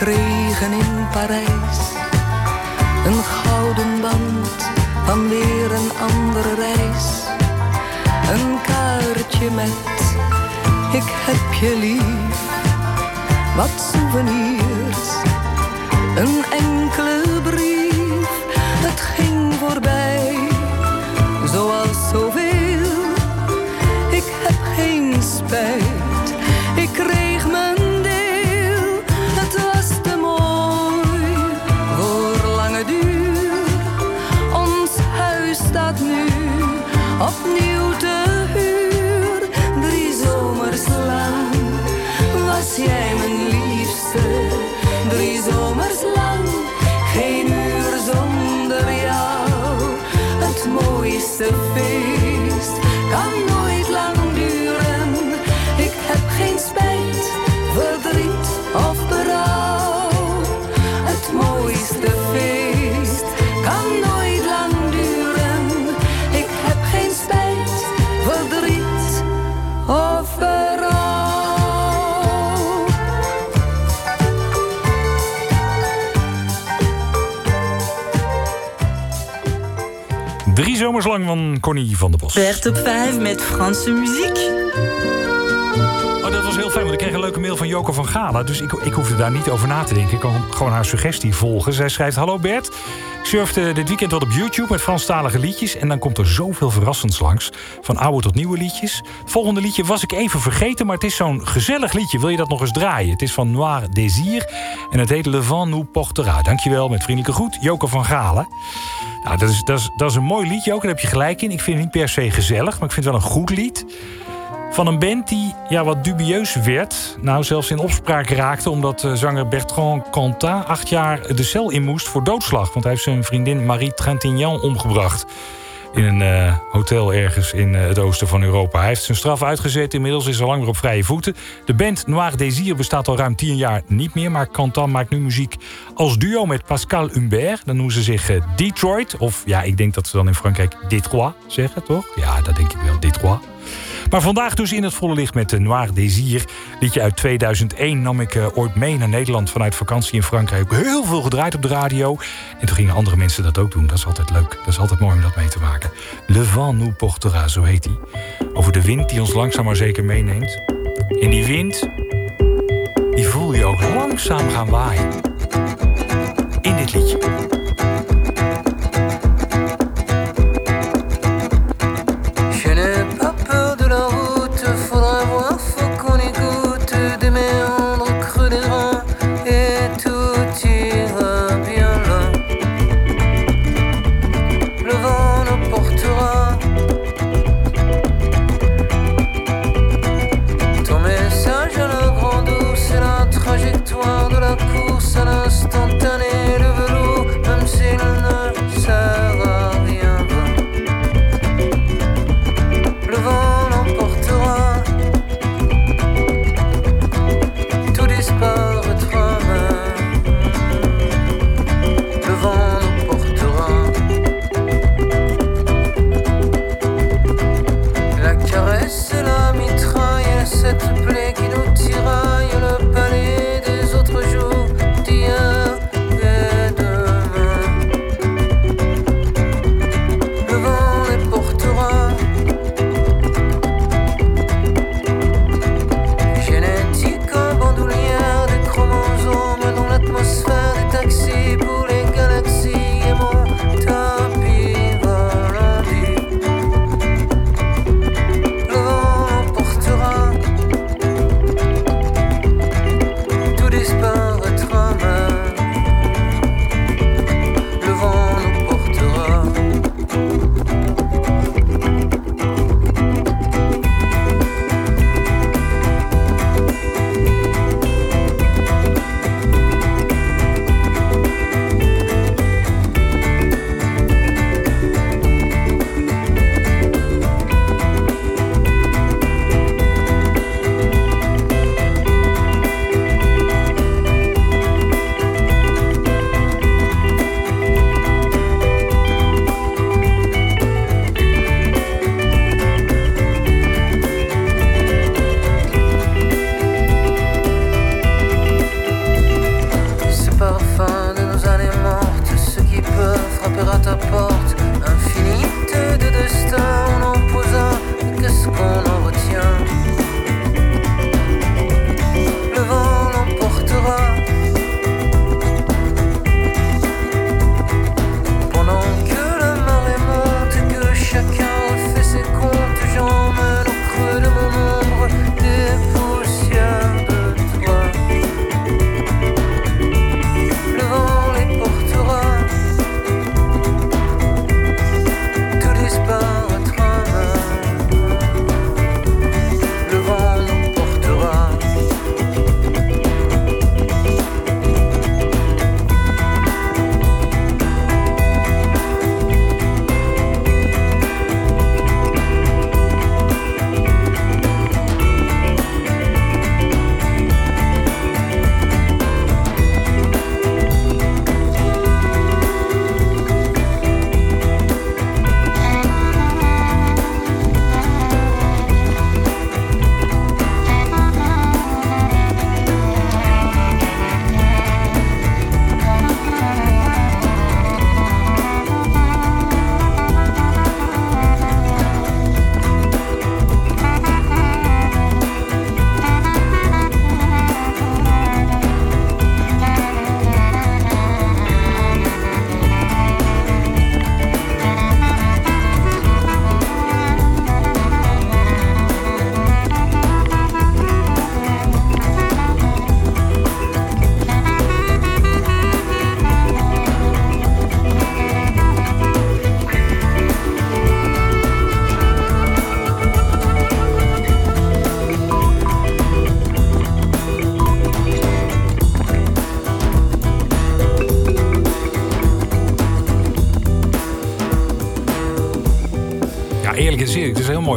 Gekregen in Parijs. Een gouden band van weer een andere reis. Een kaartje met ik heb je lief. Wat souvenirs, een Drie zomers lang van Connie van der Bos. Bert op 5 met Franse muziek. Oh, dat was heel fijn, want ik kreeg een leuke mail van Joko van Gala. Dus ik, ik hoefde daar niet over na te denken. Ik kan gewoon haar suggestie volgen. Zij schrijft: Hallo Bert. Surfde dit weekend wat op YouTube met Franstalige liedjes. En dan komt er zoveel verrassends langs. Van oude tot nieuwe liedjes. Volgende liedje was ik even vergeten, maar het is zo'n gezellig liedje. Wil je dat nog eens draaien? Het is van Noir Désir. En het heet Le Vent nous portera. Dankjewel, met vriendelijke groet, Joko van Galen. Nou, dat is, dat, is, dat is een mooi liedje ook, daar heb je gelijk in. Ik vind het niet per se gezellig, maar ik vind het wel een goed lied. Van een band die ja, wat dubieus werd. Nou, zelfs in opspraak raakte omdat eh, zanger Bertrand Cantat... acht jaar de cel in moest voor doodslag. Want hij heeft zijn vriendin Marie Trintignant omgebracht. In een eh, hotel ergens in eh, het oosten van Europa. Hij heeft zijn straf uitgezet. Inmiddels is al lang weer op vrije voeten. De band Noir Désir bestaat al ruim tien jaar niet meer. Maar Cantan maakt nu muziek als duo met Pascal Humbert. Dan noemen ze zich Detroit. Of ja, ik denk dat ze dan in Frankrijk Détroit zeggen, toch? Ja, dat denk ik wel, Détroit. Maar vandaag dus in het volle licht met de Noir Désir. Liedje uit 2001 nam ik eh, ooit mee naar Nederland vanuit vakantie in Frankrijk. Heel veel gedraaid op de radio. En toen gingen andere mensen dat ook doen. Dat is altijd leuk. Dat is altijd mooi om dat mee te maken. Le vent nous portera, zo heet hij. Over de wind die ons langzaam maar zeker meeneemt. En die wind, die voel je ook langzaam gaan waaien.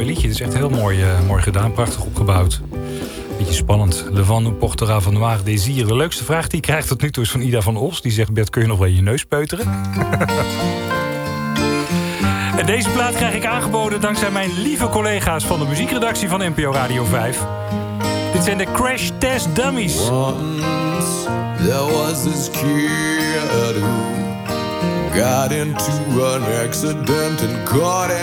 Liedje. Het is echt heel mooi, eh, mooi gedaan, prachtig opgebouwd. Beetje spannend. Le vent nous portera van noir désir. De leukste vraag die ik krijg tot nu toe is van Ida van Os. Die zegt, Bert, kun je nog wel je neus peuteren? [LAUGHS] en deze plaat krijg ik aangeboden dankzij mijn lieve collega's... van de muziekredactie van NPO Radio 5. Dit zijn de Crash Test Dummies. Once there was this kid who got into an accident and couldn't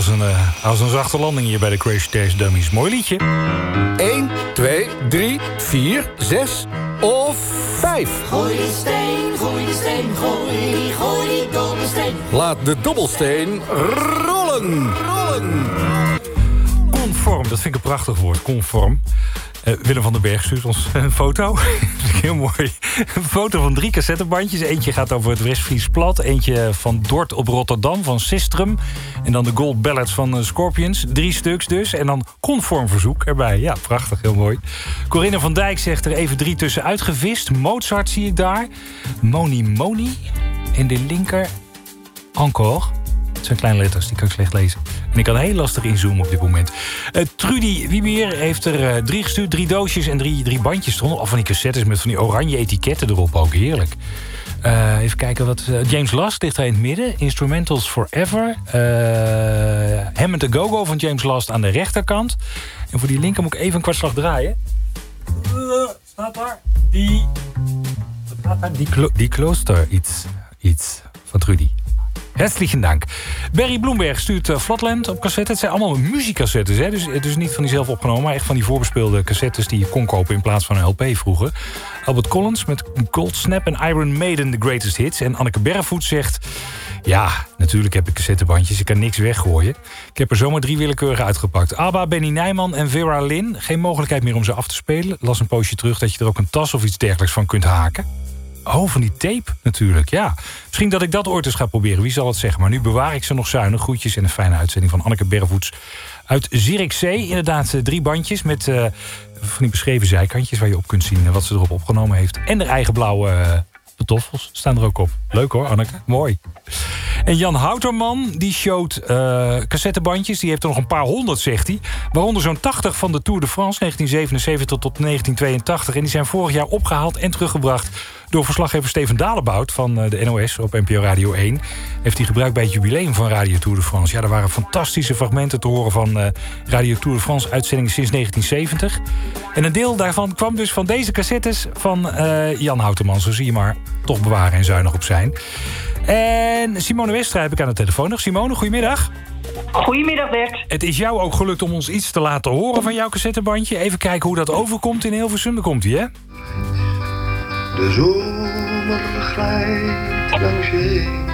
als een, eh, als een zachte landing hier bij de Crash Test Dummies. Mooi liedje. 1, 2, 3, 4, 6 of 5. Gooi die steen, gooi die steen, gooi die, gooi die dobbelsteen. Laat de dobbelsteen rollen. Rollen. Conform, dat vind ik een prachtig woord. Conform. Eh, Willem van den Berg stuurt ons een foto. Heel mooi. Een foto van drie cassettebandjes. Eentje gaat over het Westfries Plat. Eentje van Dort op Rotterdam, van Sistrum. En dan de Gold Ballads van eh, Scorpions. Drie stuks dus. En dan conform verzoek erbij. Ja, prachtig, heel mooi. Corinne van Dijk zegt er even drie tussen uitgevist. Mozart zie ik daar. Moni Moni. En de linker Encore. Het zijn kleine letters, die kan ik slecht lezen. En ik kan heel lastig inzoomen op dit moment. Eh, Trudy Wiebier heeft er eh, drie gestuurd. Drie doosjes en drie, drie bandjes eronder. Van die cassettes met van die oranje etiketten erop ook. Heerlijk. Eh, even kijken wat. James Last ligt daar in het midden. Instrumentals Forever. Eh Hammond the Go-Go van James Last aan de rechterkant. En voor die linker moet ik even een kwartslag draaien. Staat daar? Die. Die, die klooster iets. Iets van Trudy. Herzlichen dank. Barry Bloemberg stuurt eh, Flatland op cassette. Het zijn allemaal muziekcassettes, hè? Dus, dus niet van die zelf opgenomen... maar echt van die voorbespeelde cassettes die je kon kopen... in plaats van een LP vroeger. Albert Collins met Cold Snap en Iron Maiden, The Greatest Hits. En Anneke Berrevoet zegt... Ja, natuurlijk heb ik cassettebandjes. Ik kan niks weggooien. Ik heb er zomaar drie willekeurig uitgepakt. ABBA, Benny Nijman en Vera Lynn. Geen mogelijkheid meer om ze af te spelen. Las een poosje terug dat je er ook een tas of iets dergelijks van kunt haken. Oh, van die tape natuurlijk, ja. Misschien dat ik dat ooit eens ga proberen, wie zal het zeggen. Maar nu bewaar ik ze nog zuinig. Groetjes en een fijne uitzending van Anneke Bervoets uit Zierikzee. Inderdaad, eh, drie bandjes met eh, van die beschreven zijkantjes... waar je op kunt zien eh, wat ze erop opgenomen heeft. En de eigen blauwe pantoffels staan er ook op. Leuk hoor, Anneke. Mooi. En Jan Houterman, die showt eh, cassettebandjes. Die heeft er nog een paar honderd, zegt hij. Waaronder zo'n 80 van de Tour de France 1977 tot 1982. En die zijn vorig jaar opgehaald en teruggebracht... door verslaggever Steven Dalebout van eh, de NOS op NPO Radio 1. Heeft hij gebruikt bij het jubileum van Radio Tour de France. Ja, er waren fantastische fragmenten te horen van eh, Radio Tour de France... uitzendingen sinds 1970. En een deel daarvan kwam dus van deze cassettes van eh, Jan Houterman. Zo zie je maar toch bewaren en zuinig op zijn. En Simone Westra heb ik aan de telefoon nog. Simone, goedemiddag. Goedemiddag Bert. Het is jou ook gelukt om ons iets te laten horen van jouw cassettebandje. Even kijken hoe dat overkomt in Hilversum. Daar komt hij, hè? De zomer glijdt langs je heen.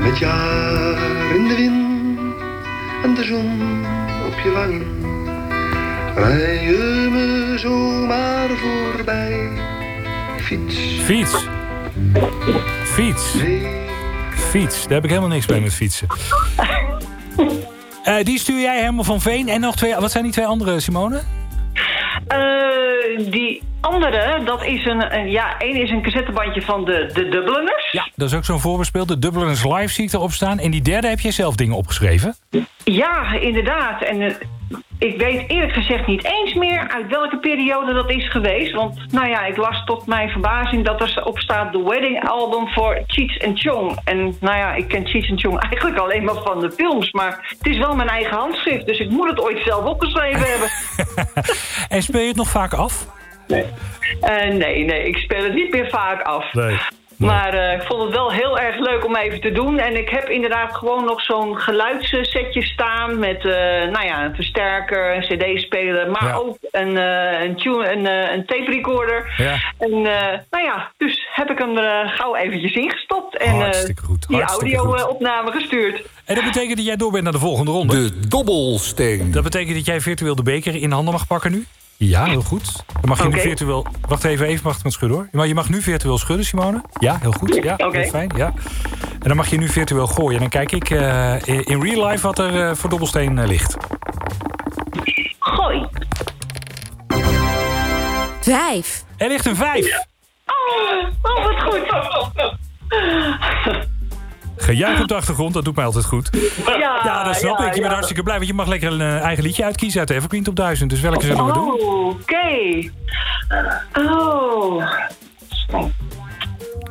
Met jaar in de wind en de zon op je wang. Rij je me zomaar voorbij. Fiets. Fiets. Fiets. Fiets. Daar heb ik helemaal niks mee met fietsen. Eh, die stuur jij helemaal van Veen. En nog twee... Wat zijn die twee andere, Simone? Eh, die andere, dat is een, een- ja, één is een cassettebandje van de, de Dubliners. Ja, dat is ook zo'n voorbespeeld. De Dubliners Live zie ik erop staan. En die derde heb jij zelf dingen opgeschreven? Ja, inderdaad. En eh, ik weet eerlijk gezegd niet eens meer uit welke periode dat is geweest. Want nou ja, ik las tot mijn verbazing dat er op staat... The Wedding Album voor Cheech and Chong. En nou ja, ik ken Cheech and Chong [LAUGHS] eigenlijk alleen maar van de films. Maar het is wel mijn eigen handschrift, dus ik moet het ooit zelf opgeschreven hebben. [LAUGHS] En speel je het nog vaak af? Nee. Eh, nee, nee, ik speel het niet meer vaak af. Nee. Maar eh, ik vond het wel heel erg leuk om even te doen. En ik heb inderdaad gewoon nog zo'n geluidssetje staan... met eh, nou ja, een versterker, een cd-speler... maar Ja. ook een, eh, een, tune, een, eh, een tape recorder. Ja. En eh, nou ja, dus heb ik hem er gauw eventjes ingestopt. En eh, Hartstikke goed, die hartstikke audio-opname gestuurd. En dat betekent dat jij door bent naar de volgende ronde. De dobbelsteen. Dat betekent dat jij virtueel de beker in handen mag pakken nu? Ja, heel goed. Dan mag je nu virtueel... Wacht even, even mag ik het schudden hoor. Maar je mag nu virtueel schudden, Simone. Ja, heel goed. Ja, heel fijn. Ja. En dan mag je nu virtueel gooien. En dan kijk ik eh, in real life wat er eh, voor dobbelsteen eh, ligt. Gooi. Vijf. Er ligt een vijf. Oh, oh wat goed. Gejuich op de achtergrond, dat doet mij altijd goed. Ja, Ja, dat snap ja, ik. Je bent hartstikke blij, want je mag lekker een eh, eigen liedje uitkiezen uit de Evergreen Top 1000. Dus welke zullen we doen? Oh, oké. Oh.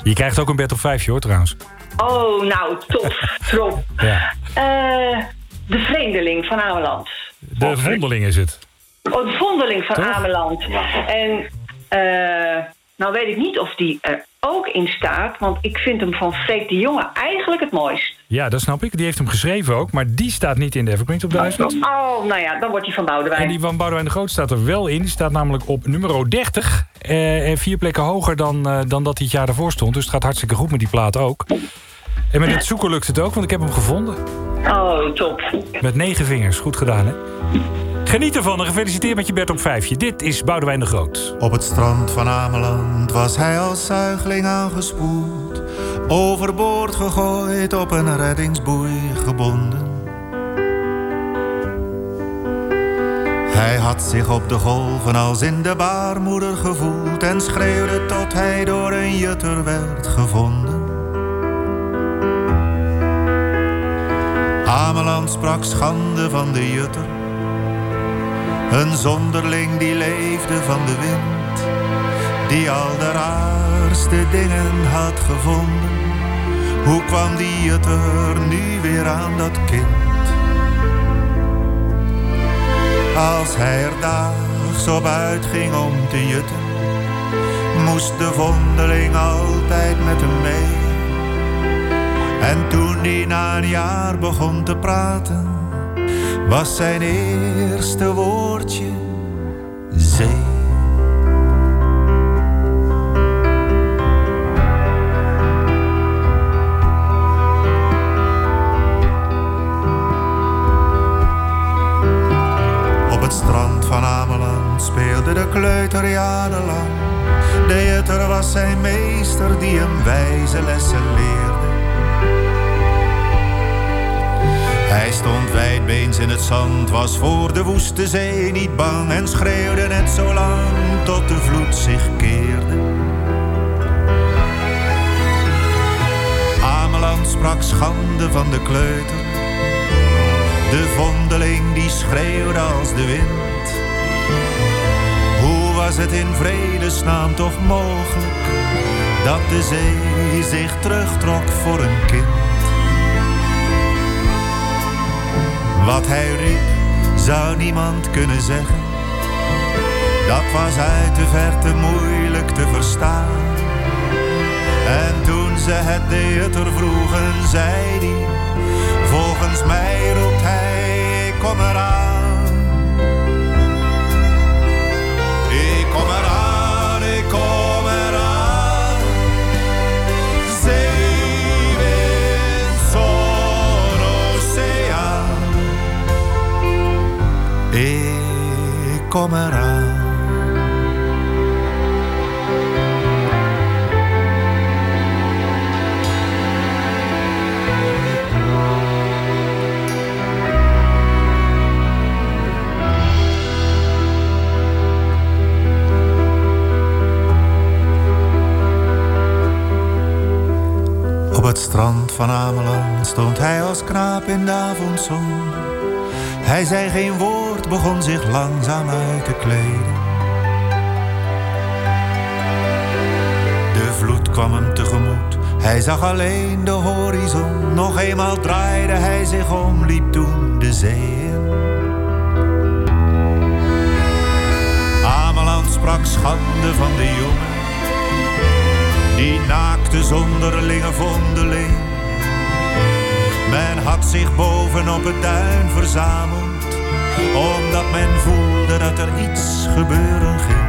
Je krijgt ook een bed op 5 hoor, trouwens. Oh, nou, tof. Top. [LAUGHS] Ja. Eh, de vreemdeling van Ameland. De vondeling is het. Oh, de vondeling van Toch? Ameland. En eh, nou weet ik niet of die er ook in staat... want ik vind hem van Freek de Jonge eigenlijk het mooist. Ja, dat snap ik. Die heeft hem geschreven ook, maar die staat niet in de Evergreen Top 1000. Oh, nou ja, dan wordt hij van Boudewijn. En die van Boudewijn de Groot staat er wel in. Die staat namelijk op nummer 30. eh, en vier plekken hoger dan, eh, dan dat hij het jaar daarvoor stond. Dus het gaat hartstikke goed met die plaat ook. En met het zoeken lukt het ook, want ik heb hem gevonden. Oh, top. Met negen vingers. Goed gedaan, hè? Geniet ervan en gefeliciteerd met je Bert op vijfje. Dit is Boudewijn de Groot. Op het strand van Ameland was hij als zuigeling aangespoeld. Overboord gegooid, op een reddingsboei gebonden. Hij had zich op de golven als in de baarmoeder gevoeld en schreeuwde tot hij door een jutter werd gevonden. Ameland sprak schande van de jutter. Een zonderling die leefde van de wind, die al de raarste dingen had gevonden. Hoe kwam die het er nu weer aan, dat kind? Als hij er daags op uitging om te jutten, moest de vondeling altijd met hem mee. En toen hij na een jaar begon te praten, was zijn eerste woordje zee. Op het strand van Ameland speelde de kleuter jarenlang. De jutter was zijn meester die hem wijze lessen leerde. Hij stond wijdbeens in het zand, was voor de woeste zee niet bang en schreeuwde net zo lang tot de vloed zich keerde. Ameland sprak schande van de kleuter, de vondeling die schreeuwde als de wind. Hoe was het in vredesnaam toch mogelijk dat de zee zich terugtrok voor een kind? Wat hij riep, zou niemand kunnen zeggen. Dat was uit de verte moeilijk te verstaan. En toen ze het jutter vroegen, zei hij... Volgens mij roept hij, kom eraan. Op het strand van Ameland stond hij als knaap in de avondzon. Hij zei geen woord, begon zich langzaam uit te kleden. De vloed kwam hem tegemoet, hij zag alleen de horizon. Nog eenmaal draaide hij zich om, liep toen de zee in. Ameland sprak schande van de jongen, die naakte zonderlinge vondeling. Men had zich boven op het duin verzameld, omdat men voelde dat er iets gebeuren ging.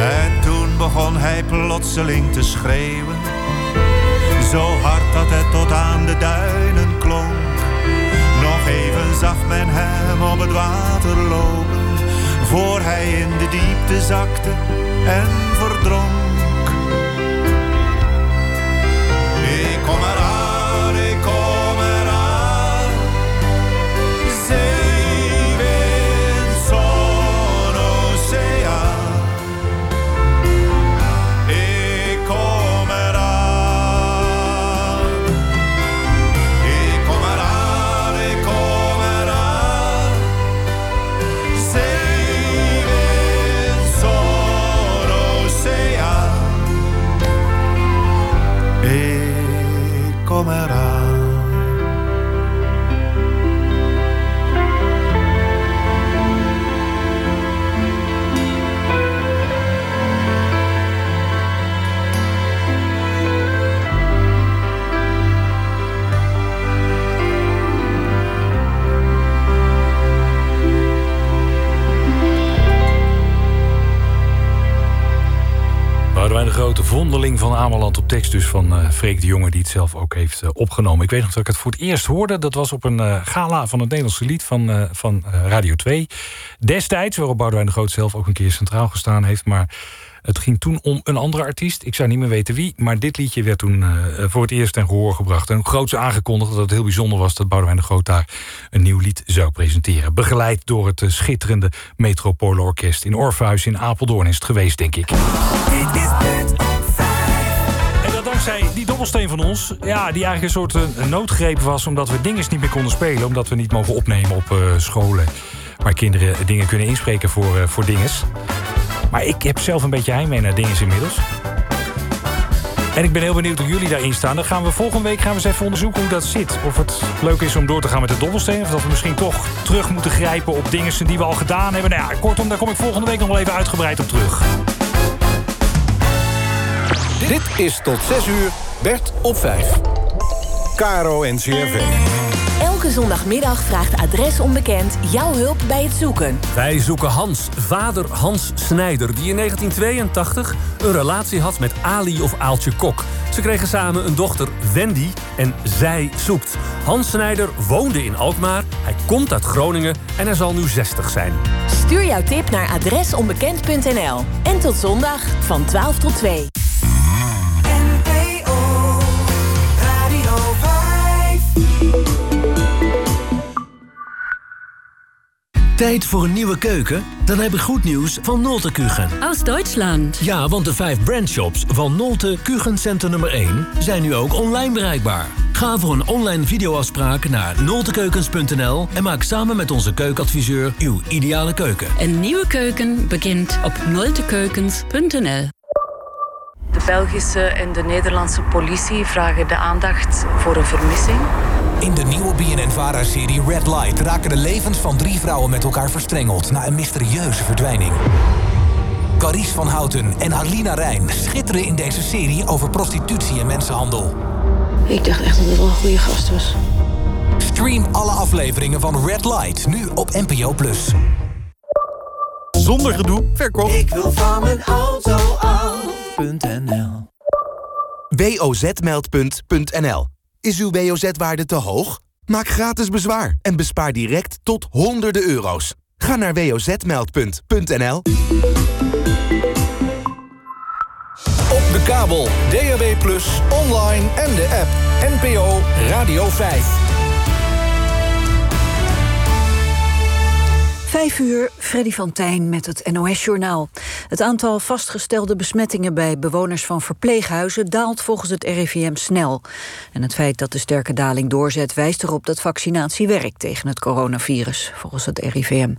En toen begon hij plotseling te schreeuwen, zo hard dat het tot aan de duinen klonk. Nog even zag men hem op het water lopen, voor hij in de diepte zakte en verdronk. Ik Ameland op tekst dus van eh Freek de Jonge... die het zelf ook heeft eh, opgenomen. Ik weet nog dat ik het voor het eerst hoorde. Dat was op een eh, gala van het Nederlandse lied van, van Radio 2. Destijds, waarop Boudewijn de Groot zelf ook een keer centraal gestaan heeft. Maar het ging toen om een andere artiest. Ik zou niet meer weten wie. Maar dit liedje werd toen voor het eerst ten gehoor gebracht. En groots aangekondigd dat het heel bijzonder was... dat Boudewijn de Groot daar een nieuw lied zou presenteren. Begeleid door het schitterende Metropole Orkest... in Orpheus in Apeldoorn is het geweest, denk ik. Dankzij die dobbelsteen van ons, ja, die eigenlijk een soort eh, noodgreep was, omdat we dingen niet meer konden spelen, omdat we niet mogen opnemen op eh, scholen waar kinderen dingen kunnen inspreken voor, eh, voor dinges. Maar ik heb zelf een beetje heimwee naar dingen inmiddels. En ik ben heel benieuwd hoe jullie daarin staan. Dan gaan we volgende week gaan we eens even onderzoeken hoe dat zit. Of het leuk is om door te gaan met de dobbelsteen. Of dat we misschien toch terug moeten grijpen op dingen die we al gedaan hebben. Nou ja, kortom, daar kom ik volgende week nog wel even uitgebreid op terug. Dit is tot 6 uur Bert op 5. Caro en CRV. Elke zondagmiddag vraagt Adres Onbekend jouw hulp bij het zoeken. Wij zoeken Hans, vader Hans Snijder... die in 1982 een relatie had met Ali of Aaltje Kok. Ze kregen samen een dochter, Wendy, en zij zoekt. Hans Snijder woonde in Alkmaar, hij komt uit Groningen... en hij zal nu 60 zijn. Stuur jouw tip naar adresonbekend.nl. En tot zondag van 12 tot 2. Tijd voor een nieuwe keuken? Dan heb ik goed nieuws van Nolte Kuchen. Aus Duitsland. Ja, want de vijf brandshops van Nolte Kuchen Center nummer 1 zijn nu ook online bereikbaar. Ga voor een online videoafspraak naar noltekeukens.nl en maak samen met onze keukenadviseur uw ideale keuken. Een nieuwe keuken begint op noltekeukens.nl. De Belgische en de Nederlandse politie vragen de aandacht voor een vermissing. In de nieuwe BNN-VARA-serie Red Light raken de levens van drie vrouwen met elkaar verstrengeld na een mysterieuze verdwijning. Carice van Houten en Alina Rijn schitteren in deze serie over prostitutie en mensenhandel. Ik dacht echt dat het wel een goede gast was. Stream alle afleveringen van Red Light nu op NPO+. Zonder gedoe, verkocht. Ik wil van mijn auto af.nl wozmeld.nl. Is uw WOZ-waarde te hoog? Maak gratis bezwaar en bespaar direct tot honderden euro's. Ga naar wozmeld.nl. Op de kabel, DAB+, online en de app. NPO Radio 5. Vijf uur, Freddy van Tijn met het NOS-journaal. Het aantal vastgestelde besmettingen bij bewoners van verpleeghuizen daalt volgens het RIVM snel. En het feit dat de sterke daling doorzet wijst erop dat vaccinatie werkt tegen het coronavirus, volgens het RIVM.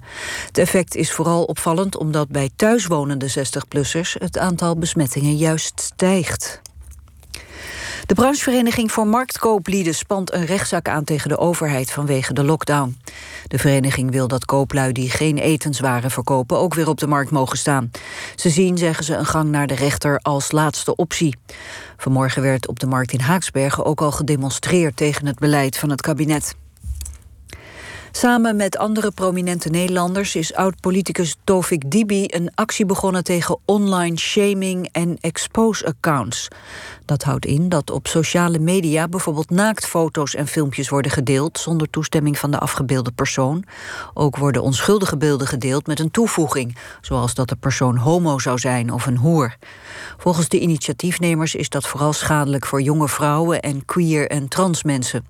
Het effect is vooral opvallend omdat bij thuiswonende 60-plussers het aantal besmettingen juist stijgt. De branchevereniging voor marktkooplieden spant een rechtszaak aan tegen de overheid vanwege de lockdown. De vereniging wil dat kooplui die geen etenswaren verkopen ook weer op de markt mogen staan. Ze zien, zeggen ze, een gang naar de rechter als laatste optie. Vanmorgen werd op de markt in Haaksbergen ook al gedemonstreerd tegen het beleid van het kabinet. Samen met andere prominente Nederlanders is oud-politicus Tovik Dibi een actie begonnen tegen online shaming en expose-accounts. Dat houdt in dat op sociale media bijvoorbeeld naaktfoto's en filmpjes worden gedeeld zonder toestemming van de afgebeelde persoon. Ook worden onschuldige beelden gedeeld met een toevoeging, zoals dat de persoon homo zou zijn of een hoer. Volgens de initiatiefnemers is dat vooral schadelijk voor jonge vrouwen en queer en trans mensen.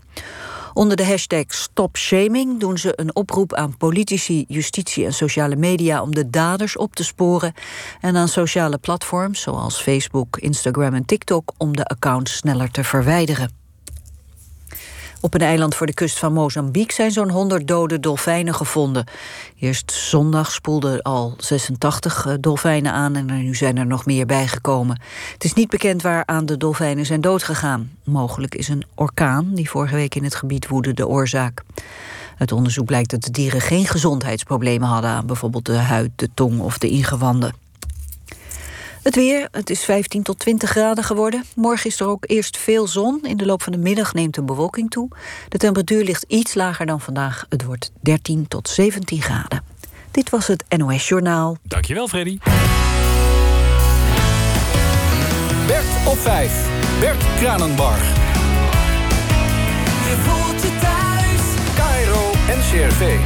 Onder de hashtag Stop Shaming doen ze een oproep aan politici, justitie en sociale media om de daders op te sporen en aan sociale platforms zoals Facebook, Instagram en TikTok om de accounts sneller te verwijderen. Op een eiland voor de kust van Mozambique zijn zo'n 100 dode dolfijnen gevonden. Eerst zondag spoelden al 86 dolfijnen aan en nu zijn er nog meer bijgekomen. Het is niet bekend waaraan de dolfijnen zijn doodgegaan. Mogelijk is een orkaan die vorige week in het gebied woedde de oorzaak. Uit onderzoek blijkt dat de dieren geen gezondheidsproblemen hadden aan bijvoorbeeld de huid, de tong of de ingewanden. Het weer, het is 15 tot 20 graden geworden. Morgen is er ook eerst veel zon. In de loop van de middag neemt de bewolking toe. De temperatuur ligt iets lager dan vandaag. Het wordt 13 tot 17 graden. Dit was het NOS Journaal. Dankjewel, Freddy. Bert op 5. Bert Kranenbarg. Je voelt je thuis. Cairo en CRV.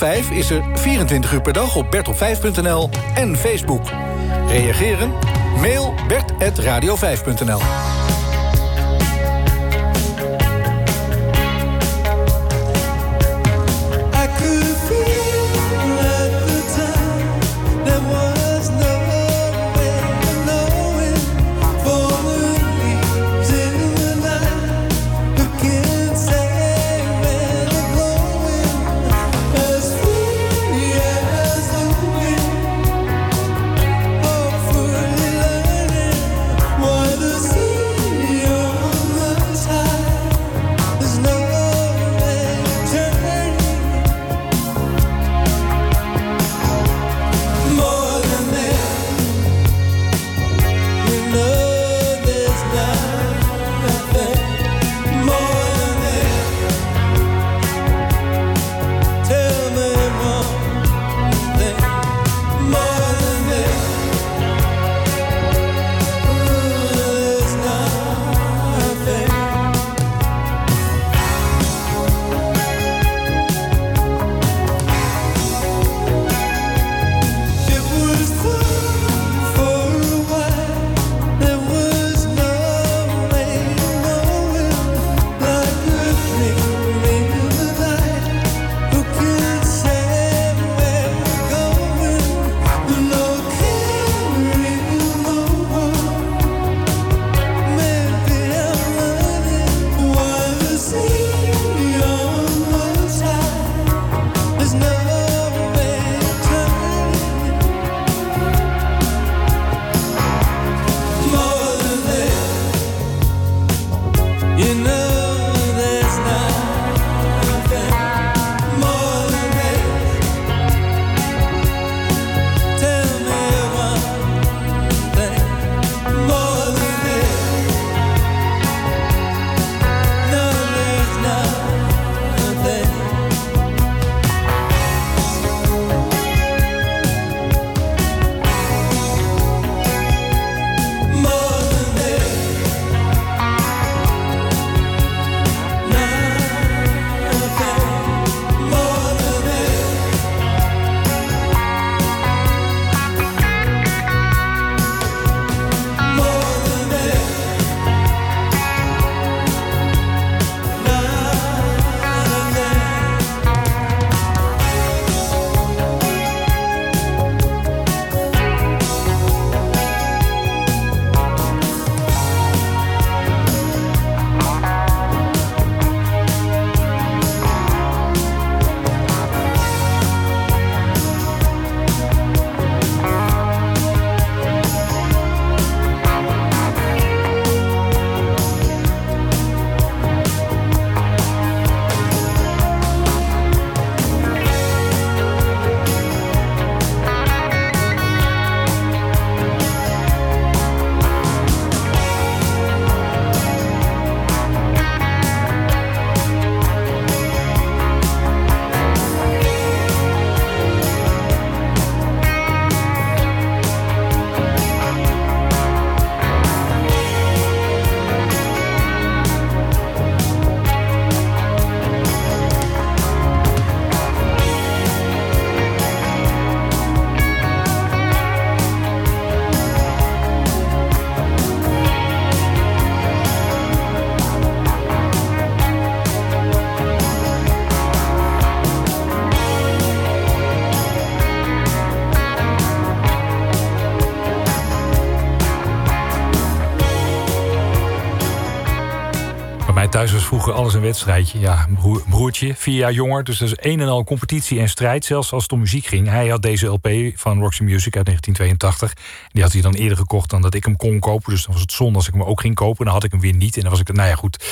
5 is er 24 uur per dag op bertop5.nl en Facebook. Reageren? Mail bert.radio5.nl thuis was vroeger alles een wedstrijdje. Ja, broertje, vier jaar jonger. Dus dat is een en al competitie en strijd. Zelfs als het om muziek ging. Hij had deze LP van Roxy Music uit 1982. Die had hij dan eerder gekocht dan dat ik hem kon kopen. Dus dan was het zonde als ik hem ook ging kopen. Dan had ik hem weer niet. En dan was ik, nou ja, goed.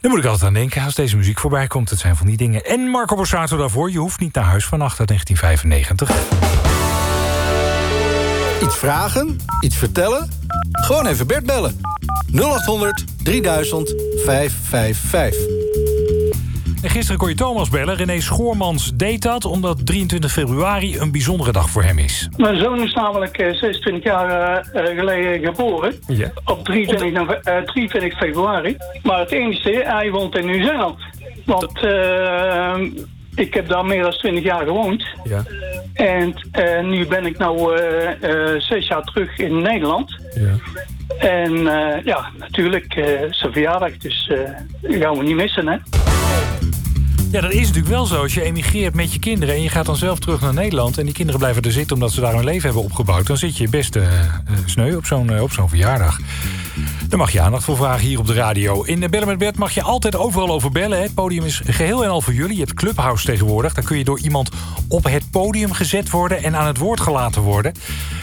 Daar moet ik altijd aan denken als deze muziek voorbij komt. Het zijn van die dingen. En Marco Borsato daarvoor. Je hoeft niet naar huis vannacht uit 1995. Iets vragen? Iets vertellen? Gewoon even Bert bellen. 0800 3000 555. En gisteren kon je Thomas bellen. René Schoormans deed dat omdat 23 februari een bijzondere dag voor hem is. Mijn zoon is namelijk eh, 26 jaar eh, eh, geleden geboren. Ja. Op 23, nove- eh, 23 februari. Maar het enige, hij woont in Nieuw-Zeeland. Want eh, ik heb daar meer dan 20 jaar gewoond. Ja. En eh, nu ben ik nou eh, eh, zes jaar terug in Nederland. En eh, ja, natuurlijk, eh zijn verjaardag, dus eh gaan we niet missen, hè. Ja, dat is natuurlijk wel zo. Als je emigreert met je kinderen en je gaat dan zelf terug naar Nederland... en die kinderen blijven er zitten omdat ze daar hun leven hebben opgebouwd... dan zit je best eh, sneu op zo'n eh, op zo'n verjaardag. Daar mag je aandacht voor vragen hier op de radio. In Bellen met Bert mag je altijd overal over bellen. Het podium is geheel en al voor jullie. Je hebt Clubhouse tegenwoordig. Dan kun je door iemand op het podium gezet worden... en aan het woord gelaten worden.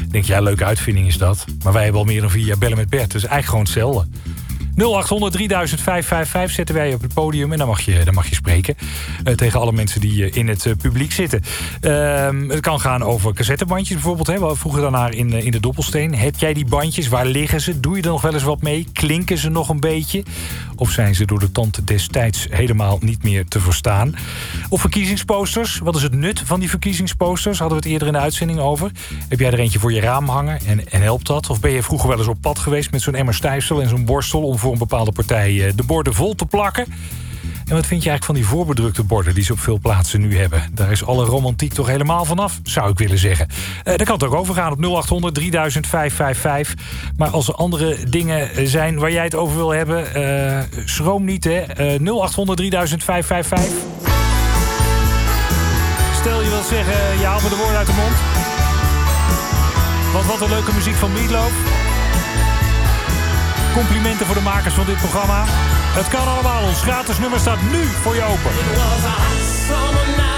Denk je, ja, leuke uitvinding is dat. Maar wij hebben al meer dan vier jaar Bellen met Bert. Dus eigenlijk gewoon hetzelfde. 0800 3000 555 zetten wij op het podium en dan mag je, dan mag je spreken eh, tegen alle mensen die eh, in het eh, publiek zitten. Ehm, het kan gaan over cassettebandjes bijvoorbeeld. Hè. We vroegen daarnaar in, in de Doppelsteen. Heb jij die bandjes? Waar liggen ze? Doe je er nog wel eens wat mee? Klinken ze nog een beetje? Of zijn ze door de tand destijds helemaal niet meer te verstaan? Of verkiezingsposters. Wat is het nut van die verkiezingsposters? Hadden we het eerder in de uitzending over. Heb jij er eentje voor je raam hangen en, en helpt dat? Of ben je vroeger wel eens op pad geweest met zo'n emmer stijfsel en zo'n borstel... om voor een bepaalde partij eh, de borden vol te plakken? En wat vind je eigenlijk van die voorbedrukte borden die ze op veel plaatsen nu hebben? Daar is alle romantiek toch helemaal vanaf, zou ik willen zeggen. Eh daar kan het ook over gaan op 0800 3000 555. Maar als er andere dingen eh, zijn waar jij het over wil hebben, eh, schroom niet hè. Eh 0800 3000 555. Stel je wilt zeggen, je haalt me de woorden uit de mond. Want wat een leuke muziek van Meatloaf. Complimenten voor de makers van dit programma. Het kan allemaal. Ons gratis nummer staat nu voor je open. Summer night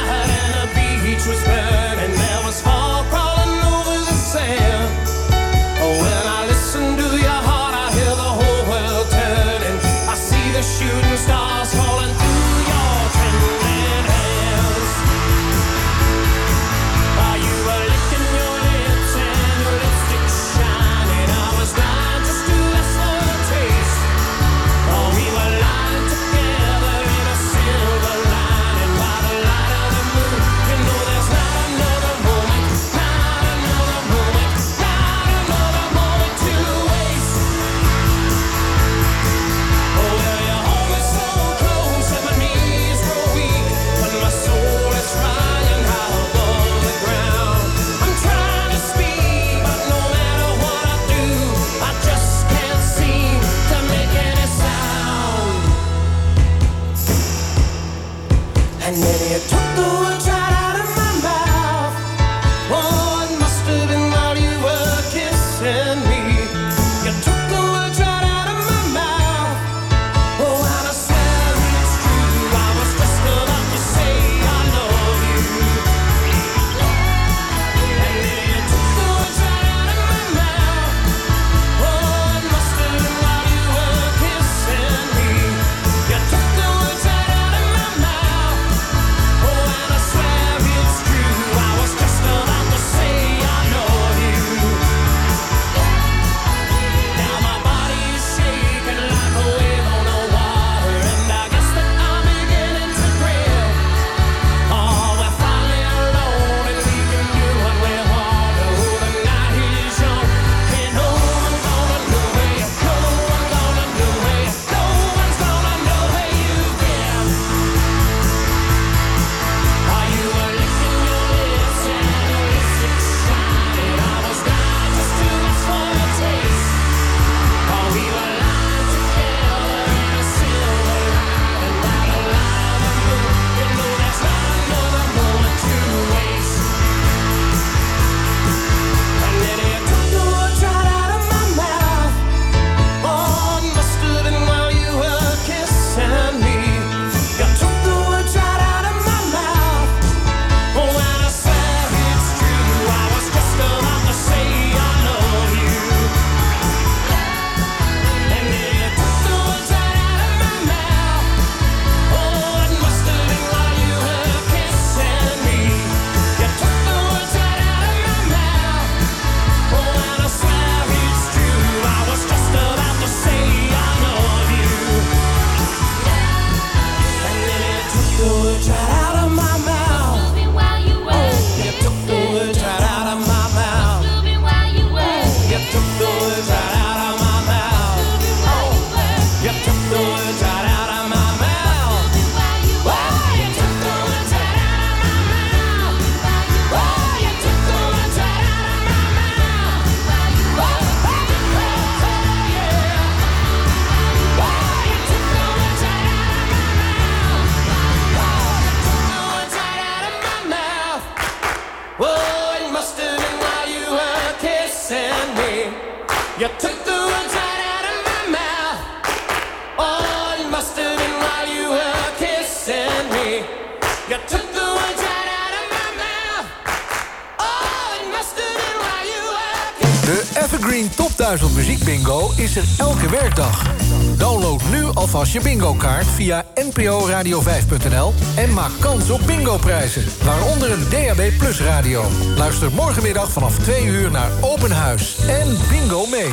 je bingo-kaart via nporadio5.nl en maak kans op bingo-prijzen. Waaronder een DAB Plus radio. Luister morgenmiddag vanaf 2 uur naar Open Huis en bingo mee.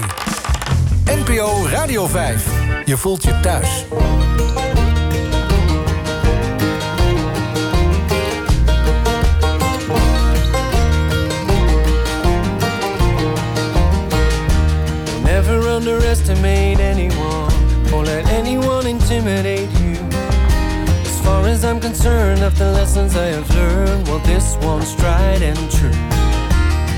NPO Radio 5. Je voelt je thuis. Intimidate you. As far as I'm concerned, of the lessons I have learned, well, this one's tried and true.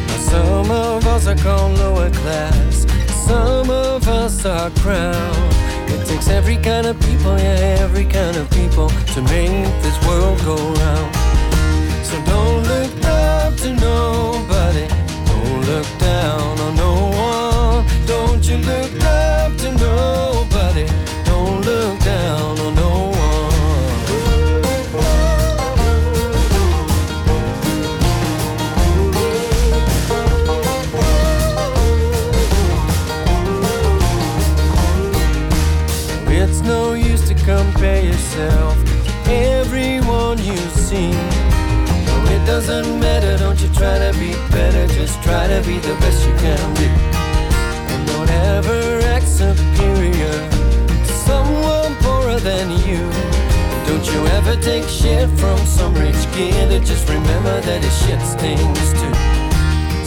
Now, some of us are called lower class, some of us are crowned. It takes every kind of people, yeah, every kind of people to make this world go round. So don't look up to nobody, don't look down on no one. Don't you look up doesn't matter, don't you try to be better, just try to be the best you can be. And don't ever act superior to someone poorer than you. Don't you ever take shit from some rich kid, just remember that his shit stings too.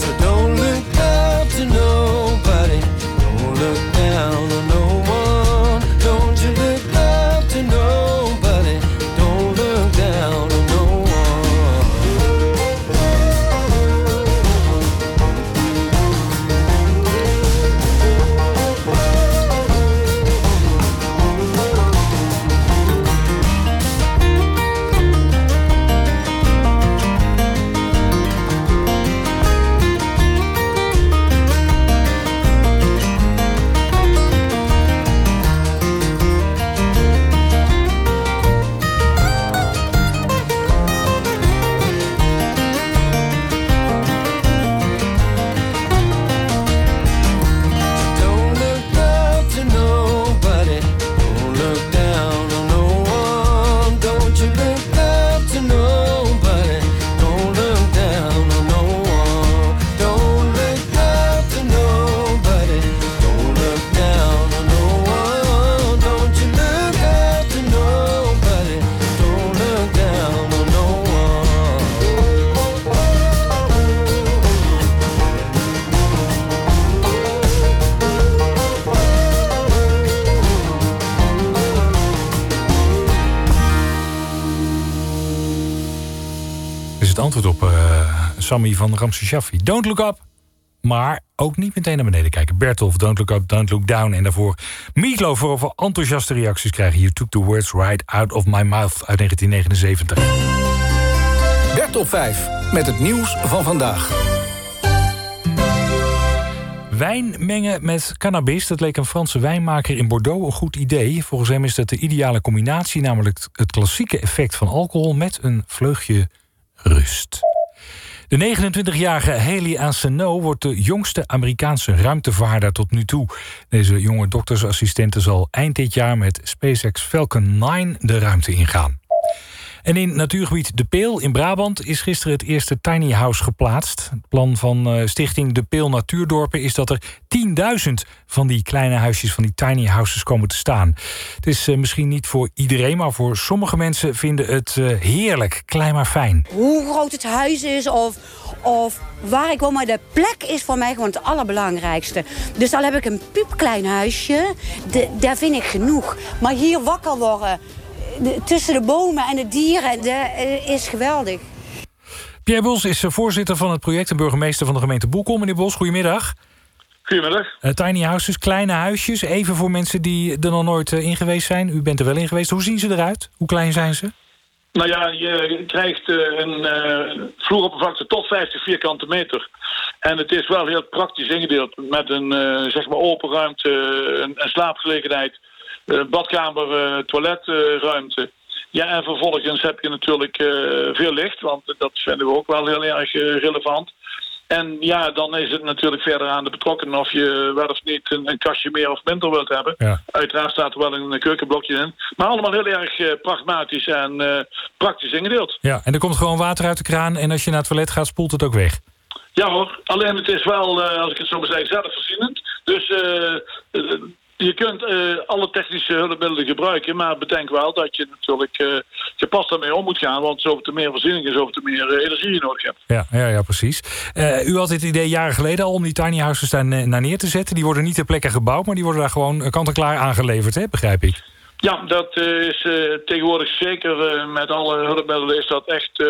So don't look up to nobody, Sammy van Ramse Shaffi. Don't look up, maar ook niet meteen naar beneden kijken. Bertolf, don't look up, don't look down. En daarvoor Meatloaf voor over enthousiaste reacties krijgen. You took the words right out of my mouth uit 1979. Bert op 5 met het nieuws van vandaag. Wijn mengen met cannabis, dat leek een Franse wijnmaker in Bordeaux een goed idee. Volgens hem is dat de ideale combinatie, namelijk het klassieke effect van alcohol met een vleugje rust. De 29-jarige Haley Anseneau wordt de jongste Amerikaanse ruimtevaarder tot nu toe. Deze jonge doktersassistente zal eind dit jaar met SpaceX Falcon 9 de ruimte ingaan. En in natuurgebied De Peel in Brabant is gisteren het eerste tiny house geplaatst. Het plan van eh, stichting De Peel Natuurdorpen is dat er 10.000 van die kleine huisjes, van die tiny houses komen te staan. Het is eh, misschien niet voor iedereen, maar voor sommige mensen vinden het eh, heerlijk, klein maar fijn. hoe groot het huis is of, of waar ik woon. Maar de plek is voor mij gewoon het allerbelangrijkste. Dus al heb ik een piepklein huisje, daar vind ik genoeg. Maar hier wakker worden, de- tussen de bomen en de dieren, dat eh, is geweldig. Pierre Bos is eh, voorzitter van het project en burgemeester van de gemeente Boekel. Meneer Bos, goedemiddag. Goedemiddag. Eh, tiny houses, kleine huisjes. Even voor mensen die er nog nooit in geweest zijn. U bent er wel in geweest. Hoe zien ze eruit? Hoe klein zijn ze? Nou ja, je krijgt een eh, vloeroppervlakte tot 50 vierkante meter. En het is wel heel praktisch ingedeeld met een eh, zeg maar open ruimte, een, een slaapgelegenheid, badkamer, eh, toiletruimte. ja, en vervolgens heb je natuurlijk eh, veel licht, want dat vinden we ook wel heel erg eh, relevant. En ja, dan is het natuurlijk verder aan de betrokkenen of je wel of niet een, een kastje meer of minder wilt hebben. Ja. Uiteraard staat er wel een, keukenblokje in. Maar allemaal heel erg eh, pragmatisch en eh, praktisch ingedeeld. Ja, en er komt gewoon water uit de kraan en als je naar het toilet gaat, spoelt het ook weg. Ja hoor, alleen het is wel, eh, als ik het zo maar zeg, zelfvoorzienend. Dus eh, eh, je kunt eh, alle technische hulpmiddelen gebruiken, maar bedenk wel dat je natuurlijk eh, gepast daarmee om moet gaan. Want zoveel te meer voorziening is, zoveel te meer eh, energie je nodig hebt. Ja, ja, ja precies. U had dit idee jaren geleden al om die tiny houses daar naar neer te zetten. Die worden niet ter plekke gebouwd, maar die worden daar gewoon kant-en-klaar aangeleverd, hè? begrijp ik. Ja, dat is tegenwoordig zeker met alle hulpmiddelen is dat echt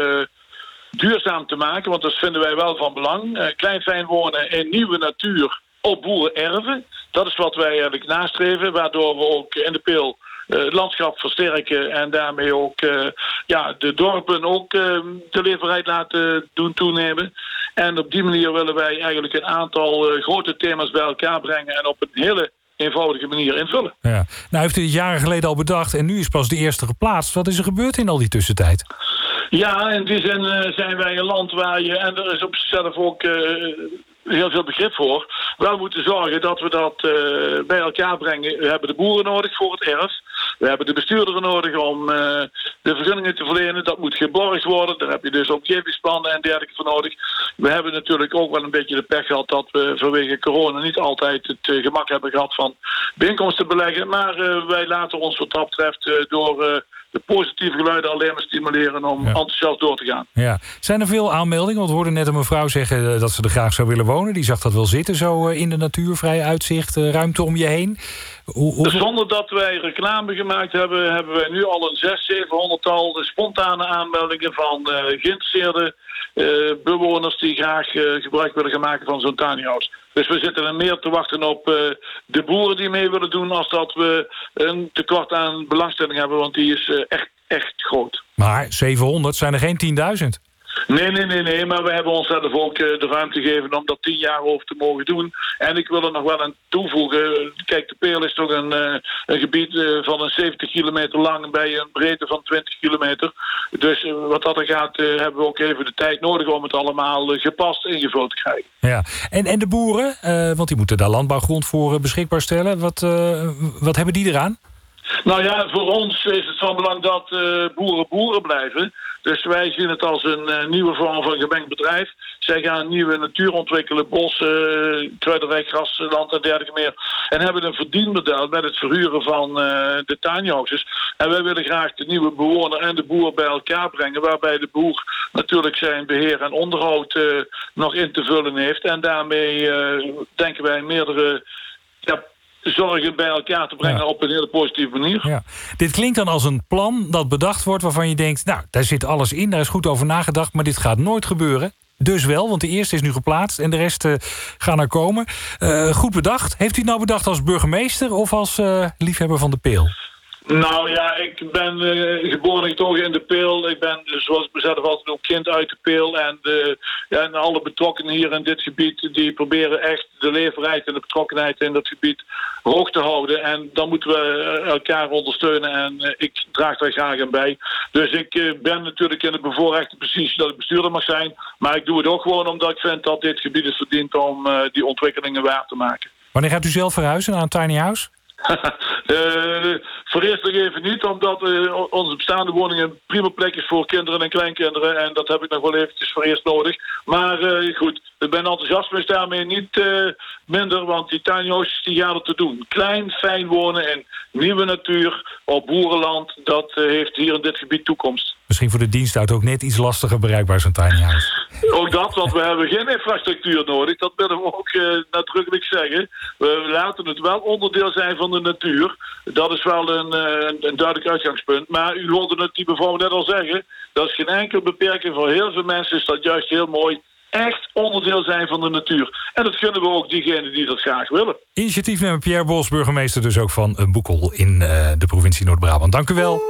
duurzaam te maken. Want dat vinden wij wel van belang. Klein fijn wonen in nieuwe natuur op boerenerven. Dat is wat wij eigenlijk nastreven. Waardoor we ook in de pil eh, het landschap versterken. En daarmee ook eh, ja, de dorpen ook eh, de leefbaarheid laten doen toenemen. En op die manier willen wij eigenlijk een aantal eh, grote thema's bij elkaar brengen. En op een hele eenvoudige manier invullen. Ja. Nou heeft u het jaren geleden al bedacht en nu is pas de eerste geplaatst. Wat is er gebeurd in al die tussentijd? Ja, in die zin eh, zijn wij een land waar je, en er is op zichzelf ook eh, heel veel begrip voor, wel moeten zorgen dat we dat eh, bij elkaar brengen. We hebben de boeren nodig voor het erf. We hebben de bestuurderen nodig om eh, de vergunningen te verlenen. Dat moet geborgd worden. Daar heb je dus omgevingsplannen en dergelijke voor nodig. We hebben natuurlijk ook wel een beetje de pech gehad dat we vanwege corona niet altijd het eh, gemak hebben gehad van bijeenkomsten beleggen. Maar wij laten ons wat dat betreft door de positieve geluiden alleen maar stimuleren om enthousiast door te gaan. Ja. Zijn er veel aanmeldingen? Want we hoorden net een mevrouw zeggen eh, dat ze er graag zou willen wonen. Die zag dat wel zitten, zo eh, in de natuur, vrij uitzicht, eh, ruimte om je heen. Hoe, hoe... Zonder dat wij reclame gemaakt hebben, hebben wij nu al een 600, 700 tal spontane aanmeldingen van eh, geïnteresseerde eh, bewoners die graag eh, gebruik willen gaan maken van zo'n tiny. Dus we zitten er meer te wachten op eh, de boeren die mee willen doen, als dat we een tekort aan belangstelling hebben, want die is eh, echt, echt groot. Maar 700 zijn er geen 10.000. Nee, nee, nee, nee, maar we hebben onszelf ook eh, de ruimte gegeven om dat tien jaar over te mogen doen. En ik wil er nog wel aan toevoegen. Kijk, de Peel is toch een, eh, een gebied eh, van een 70 kilometer lang bij een breedte van 20 kilometer. Dus eh, wat dat er gaat, eh, hebben we ook even de tijd nodig om het allemaal eh, gepast ingevuld te krijgen. Ja. En, en de boeren, eh, want die moeten daar landbouwgrond voor eh, beschikbaar stellen. Wat, eh, wat hebben die eraan? Nou ja, voor ons is het van belang dat eh, boeren boeren blijven. Dus wij zien het als een eh, nieuwe vorm van gemengd bedrijf. Zij gaan nieuwe natuur ontwikkelen, bossen, uh, kruidenrijk, grasland en dergelijke meer. En hebben een verdienmodel met het verhuren van eh, de houses. En wij willen graag de nieuwe bewoner en de boer bij elkaar brengen. Waarbij de boer natuurlijk zijn beheer en onderhoud eh, nog in te vullen heeft. En daarmee eh, denken wij meerdere ja, zorgen bij elkaar te brengen op een hele positieve manier. Ja. Dit klinkt dan als een plan dat bedacht wordt waarvan je denkt... nou, daar zit alles in, daar is goed over nagedacht... maar dit gaat nooit gebeuren. Dus wel, want de eerste is nu geplaatst en de rest eh, gaan er komen. Eh, goed bedacht. Heeft u het nou bedacht als burgemeester of als eh, liefhebber van de peel? Nou ja, ik ben eh, geboren en getogen in de Peel. Ik ben, eh, zoals ik mezelf altijd noem, kind uit de Peel. En, de, ja, en alle betrokkenen hier in dit gebied... die proberen echt de leefbaarheid en de betrokkenheid in dat gebied hoog te houden. En dan moeten we eh, elkaar ondersteunen. En eh, ik draag daar graag aan bij. Dus ik eh, ben natuurlijk in de bevoorrechte positie dat ik bestuurder mag zijn. Maar ik doe het ook gewoon omdat ik vind dat dit gebied het verdient... om eh, die ontwikkelingen waar te maken. Wanneer gaat u zelf verhuizen naar een tiny house? [LAUGHS] Eh, voor eerst nog even niet, omdat eh, onze bestaande woning een prima plek is voor kinderen en kleinkinderen. En dat heb ik nog wel eventjes voor eerst nodig. Maar eh, goed, ik ben enthousiast, maar is daarmee niet minder, want die tiny houses die gaan er te doen. Klein, fijn wonen in nieuwe natuur, op boerenland, dat eh, heeft hier in dit gebied toekomst. Misschien voor de dienst uit ook net iets lastiger bereikbaar zo'n house. Ook dat, want we hebben geen infrastructuur nodig. Dat willen we ook eh, nadrukkelijk zeggen. We laten het wel onderdeel zijn van de natuur. Dat is wel een, eh, een, een duidelijk uitgangspunt. Maar u hoorde het die mevrouw net al zeggen. Dat is geen enkel beperking. Voor heel veel mensen is dat juist heel mooi. Echt onderdeel zijn van de natuur. En dat gunnen we ook diegenen die dat graag willen. Initiatiefnemer Pierre Bos, burgemeester dus ook van Boekel in eh, de provincie Noord-Brabant. Dank u wel.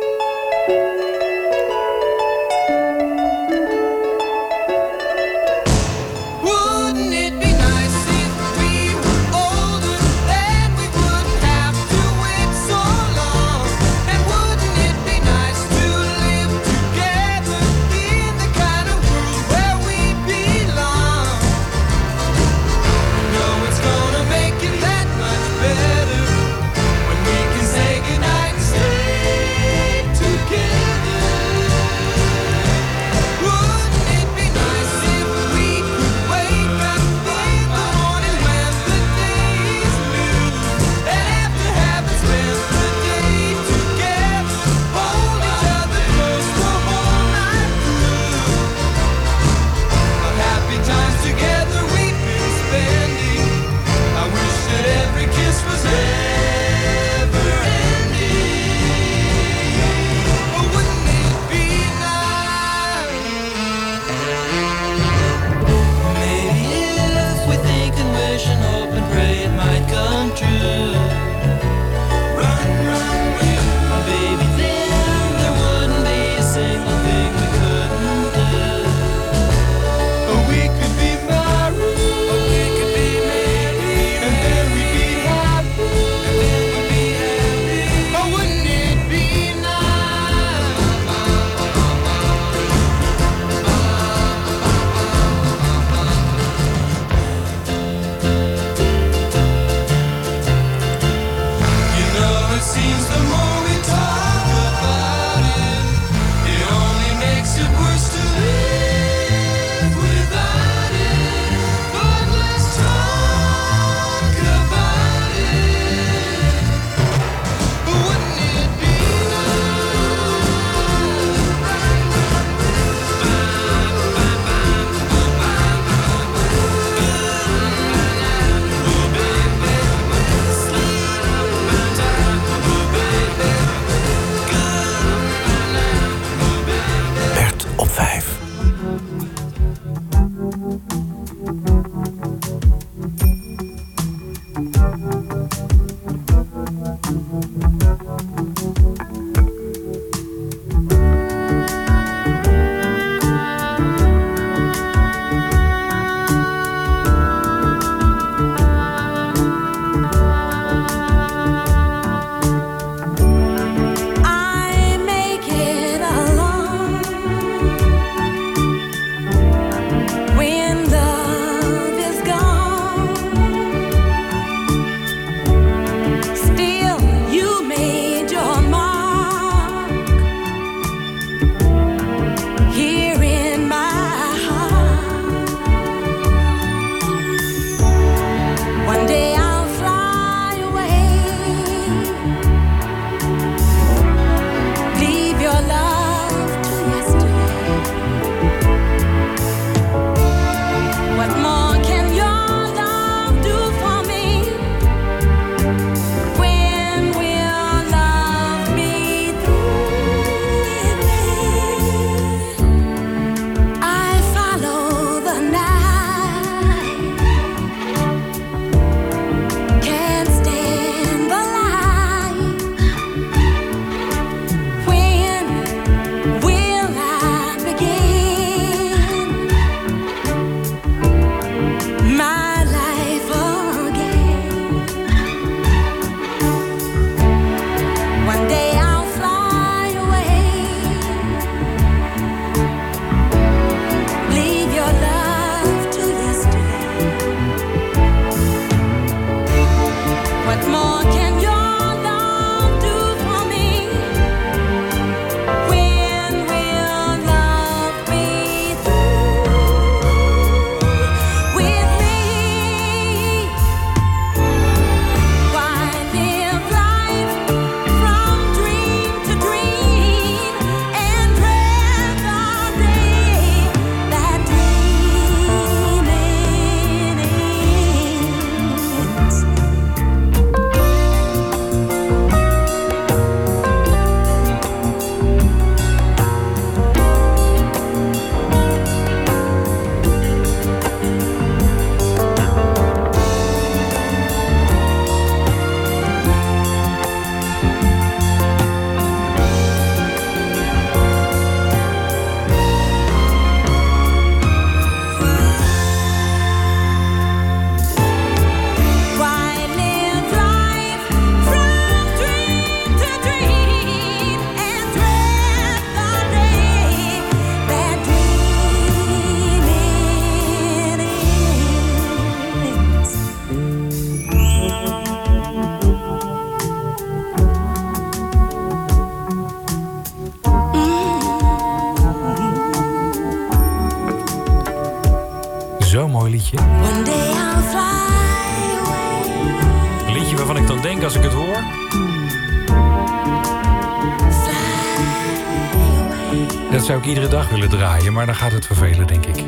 Ik iedere dag willen draaien, maar dan gaat het vervelen, denk ik.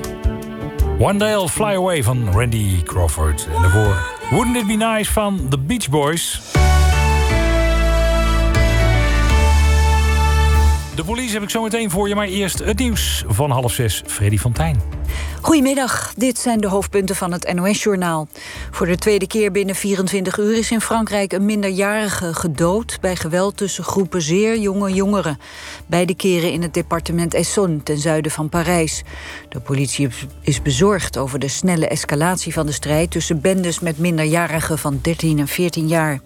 One Day I'll Fly Away van Randy Crawford. En daarvoor Wouldn't It Be Nice van The Beach Boys. De police heb ik zo meteen voor je, maar eerst het nieuws van half zes. Freddy van Tijn. Goedemiddag, dit zijn de hoofdpunten van het NOS-journaal. Voor de tweede keer binnen 24 uur is in Frankrijk een minderjarige gedood... bij geweld tussen groepen zeer jonge jongeren. Beide keren in het departement Essonne, ten zuiden van Parijs. De politie is bezorgd over de snelle escalatie van de strijd... tussen bendes met minderjarigen van 13 en 14 jaar.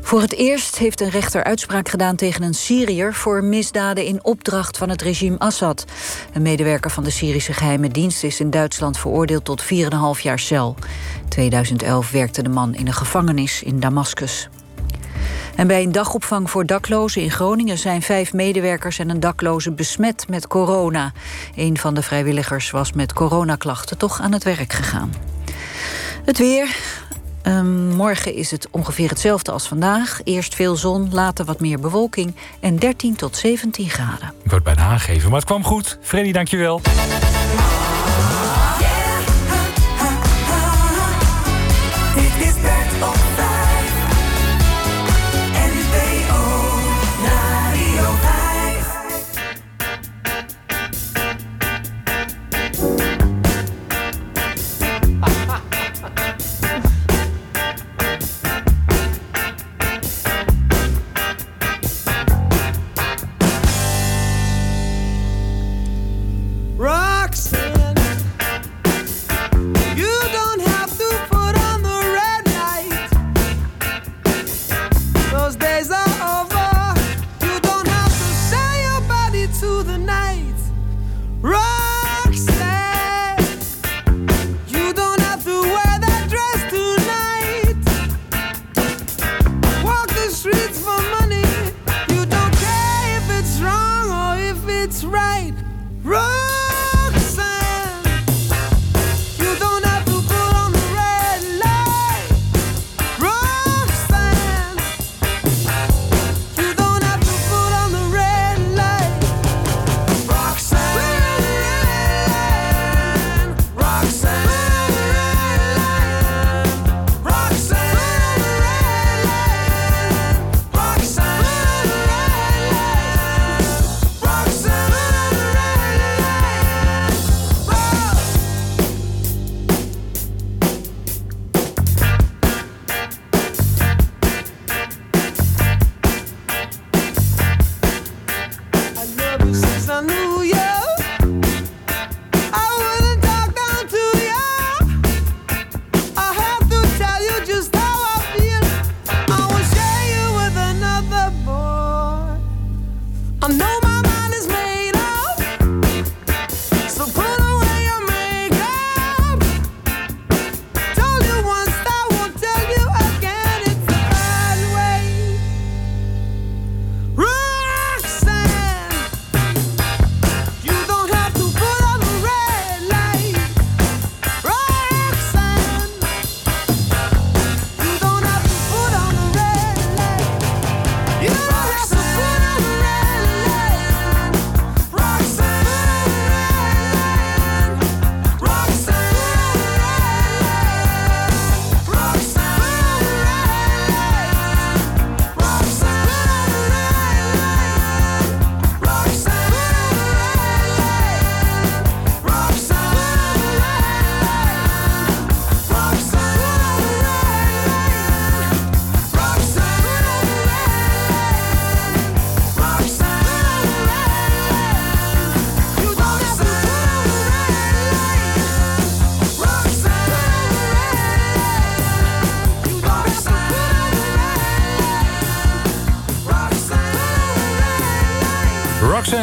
Voor het eerst heeft een rechter uitspraak gedaan tegen een Syriër... voor misdaden in opdracht van het regime Assad. Een medewerker van de Syrische geheime dienst is in Duitsland veroordeeld tot 4,5 jaar cel. 2011 werkte de man in een gevangenis in Damascus. En bij een dagopvang voor daklozen in Groningen zijn vijf medewerkers en een dakloze besmet met corona. Een van de vrijwilligers was met coronaklachten toch aan het werk gegaan. Het weer. Ehm, morgen is het ongeveer hetzelfde als vandaag. Eerst veel zon, later wat meer bewolking en 13 tot 17 graden. Ik word bijna aangegeven, maar het kwam goed. Freddy, dankjewel. Dit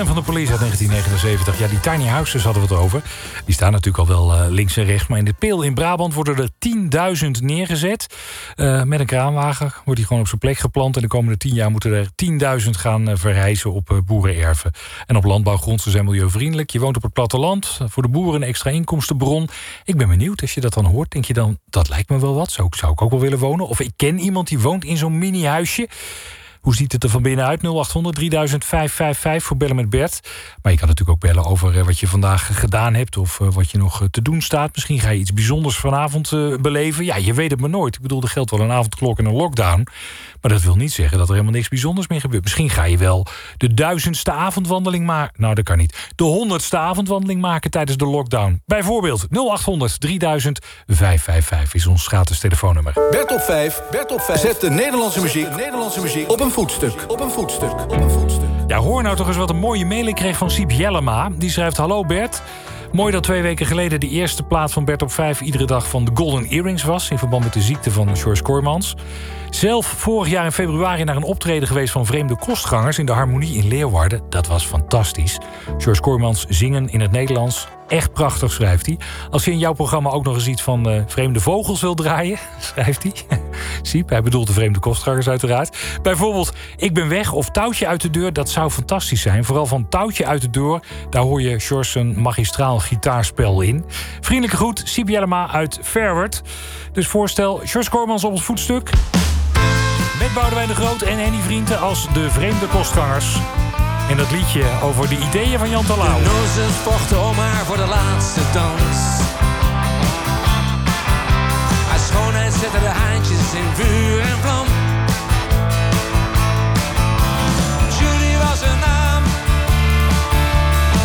Van de Police uit 1979. Ja, die tiny houses hadden we het over. Die staan natuurlijk al wel eh, links en rechts. Maar in de Peel in Brabant worden er 10.000 neergezet. Eh, met een kraanwagen wordt die gewoon op zijn plek geplant. En de komende 10 jaar moeten er 10.000 gaan eh, verrijzen op boerenerven. En op landbouwgrond, ze zijn milieuvriendelijk. Je woont op het platteland. Voor de boeren een extra inkomstenbron. Ik ben benieuwd, als je dat dan hoort, denk je dan... dat lijkt me wel wat, zou, zou ik ook wel willen wonen. Of ik ken iemand die woont in zo'n mini-huisje. Hoe ziet het er van binnenuit? 0800 3555 voor bellen met Bert. Maar je kan natuurlijk ook bellen over eh, wat je vandaag gedaan hebt... of eh, wat je nog eh, te doen staat. Misschien ga je iets bijzonders vanavond eh, beleven. Ja, je weet het maar nooit. Ik bedoel, er geldt wel een avondklok en een lockdown. Maar dat wil niet zeggen dat er helemaal niks bijzonders meer gebeurt. Misschien ga je wel de duizendste avondwandeling maken. Nou, dat kan niet. De honderdste avondwandeling maken tijdens de lockdown. Bijvoorbeeld 0800 3000 555 is ons gratis telefoonnummer. Bert op 5, Bert op 5. Zet de Nederlandse muziek, Nederlandse muziek op een voetstuk. Op een voetstuk. Op een voetstuk. Ja, hoor nou toch eens wat een mooie mail kreeg van Siep Jellema. Die schrijft, hallo Bert. Mooi dat twee weken geleden de eerste plaat van Bert op 5... iedere dag van de Golden Earrings was... in verband met de ziekte van George Kormans. Zelf vorig jaar in februari naar een optreden geweest... van Vreemde Kostgangers in de Harmonie in Leeuwarden. Dat was fantastisch. George Kormans zingen in het Nederlands. Echt prachtig, schrijft hij. Als je in jouw programma ook nog eens iets van eh, vreemde vogels wil draaien... [LAUGHS] schrijft hij. [LAUGHS] Siep, hij bedoelt de vreemde kostgangers uiteraard. Bijvoorbeeld Ik ben weg of Touwtje uit de deur, dat zou fantastisch zijn. Vooral van Touwtje uit de deur, daar hoor je George zijn magistraal gitaarspel in. Vriendelijke groet, Siep Jellema uit Verwert. Dus voorstel George Kormans op het voetstuk. Met Boudewijn de Groot en Henny Vrienden als de vreemde kostgangers. En dat liedje over de ideeën van Jan Terlouw. Nozes vochten om haar voor de laatste dans. Haar schoonheid zette de haantjes in vuur en vlam. Julie was een naam,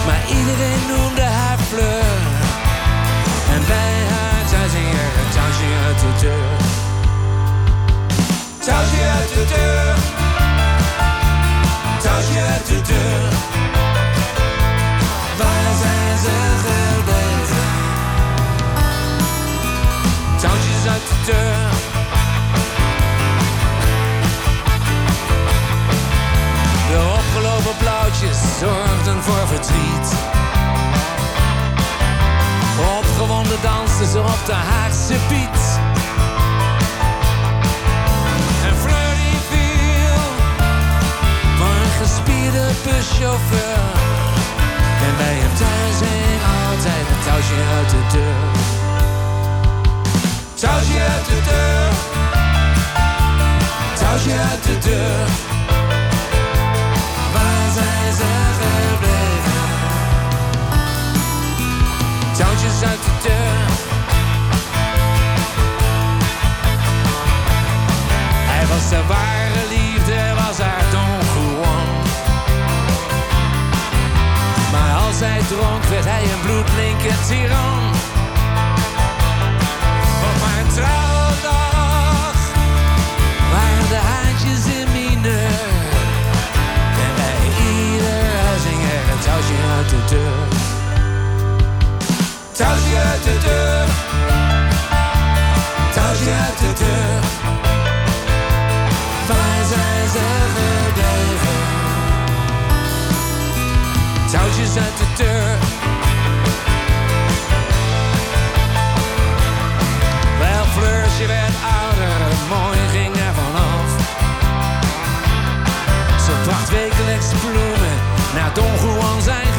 maar iedereen noemde haar Fleur. En bij haar thuis ging er een uit de deur. Touwtje uit de deur. Uit de deur. Waar zijn ze gebleven? Touwtjes uit de deur. De opgelopen blauwtjes zorgden voor verdriet. Opgewonden dansten ze op de Haagse een gespierde buschauffeur. En bij hem thuis hing altijd een touwtje uit de deur. Touwtje uit de deur. Touwtje uit de deur. Waar zijn ze gebleven? Touwtjes uit de deur. Hij was de ware Hij dronk, werd hij een bloedlinke tiran. Op mijn trouwdag waren de haantjes in mineur. En bij ieder huis hing er een touwtje uit de deur. Touwtje uit de deur. Touwtje uit de deur. touwtjes uit de deur. Wel, Fleursje werd ouder, mooi ging er vanaf. Ze bracht wekelijks bloemen naar Don zijn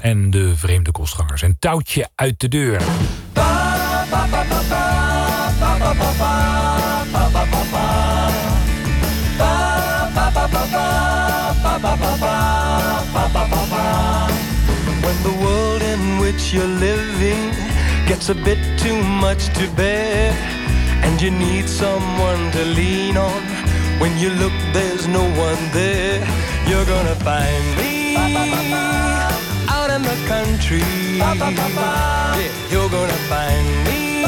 En de vreemde kostgangers. Een touwtje uit de deur. When the world in which you're living gets a bit too much to bear, and you need someone to lean on, when you look, there's no one there. You're gonna find me out in the country. Yeah, you're gonna find me.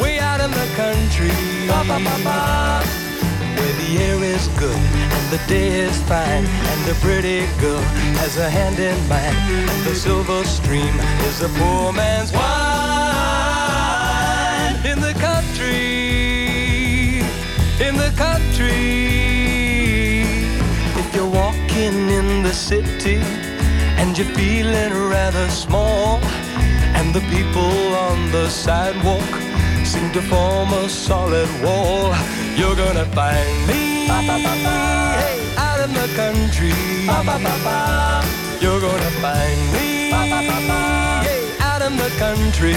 Way out in the country. Where the air is good and the day is fine and the pretty girl has a hand in mine. And the silver stream is a poor man's wine. In the country in the country. If you're walking in the city and you're feeling rather small and the people on the sidewalk seem to form a solid wall. You're gonna find me out in the country. You're gonna find me out in the country.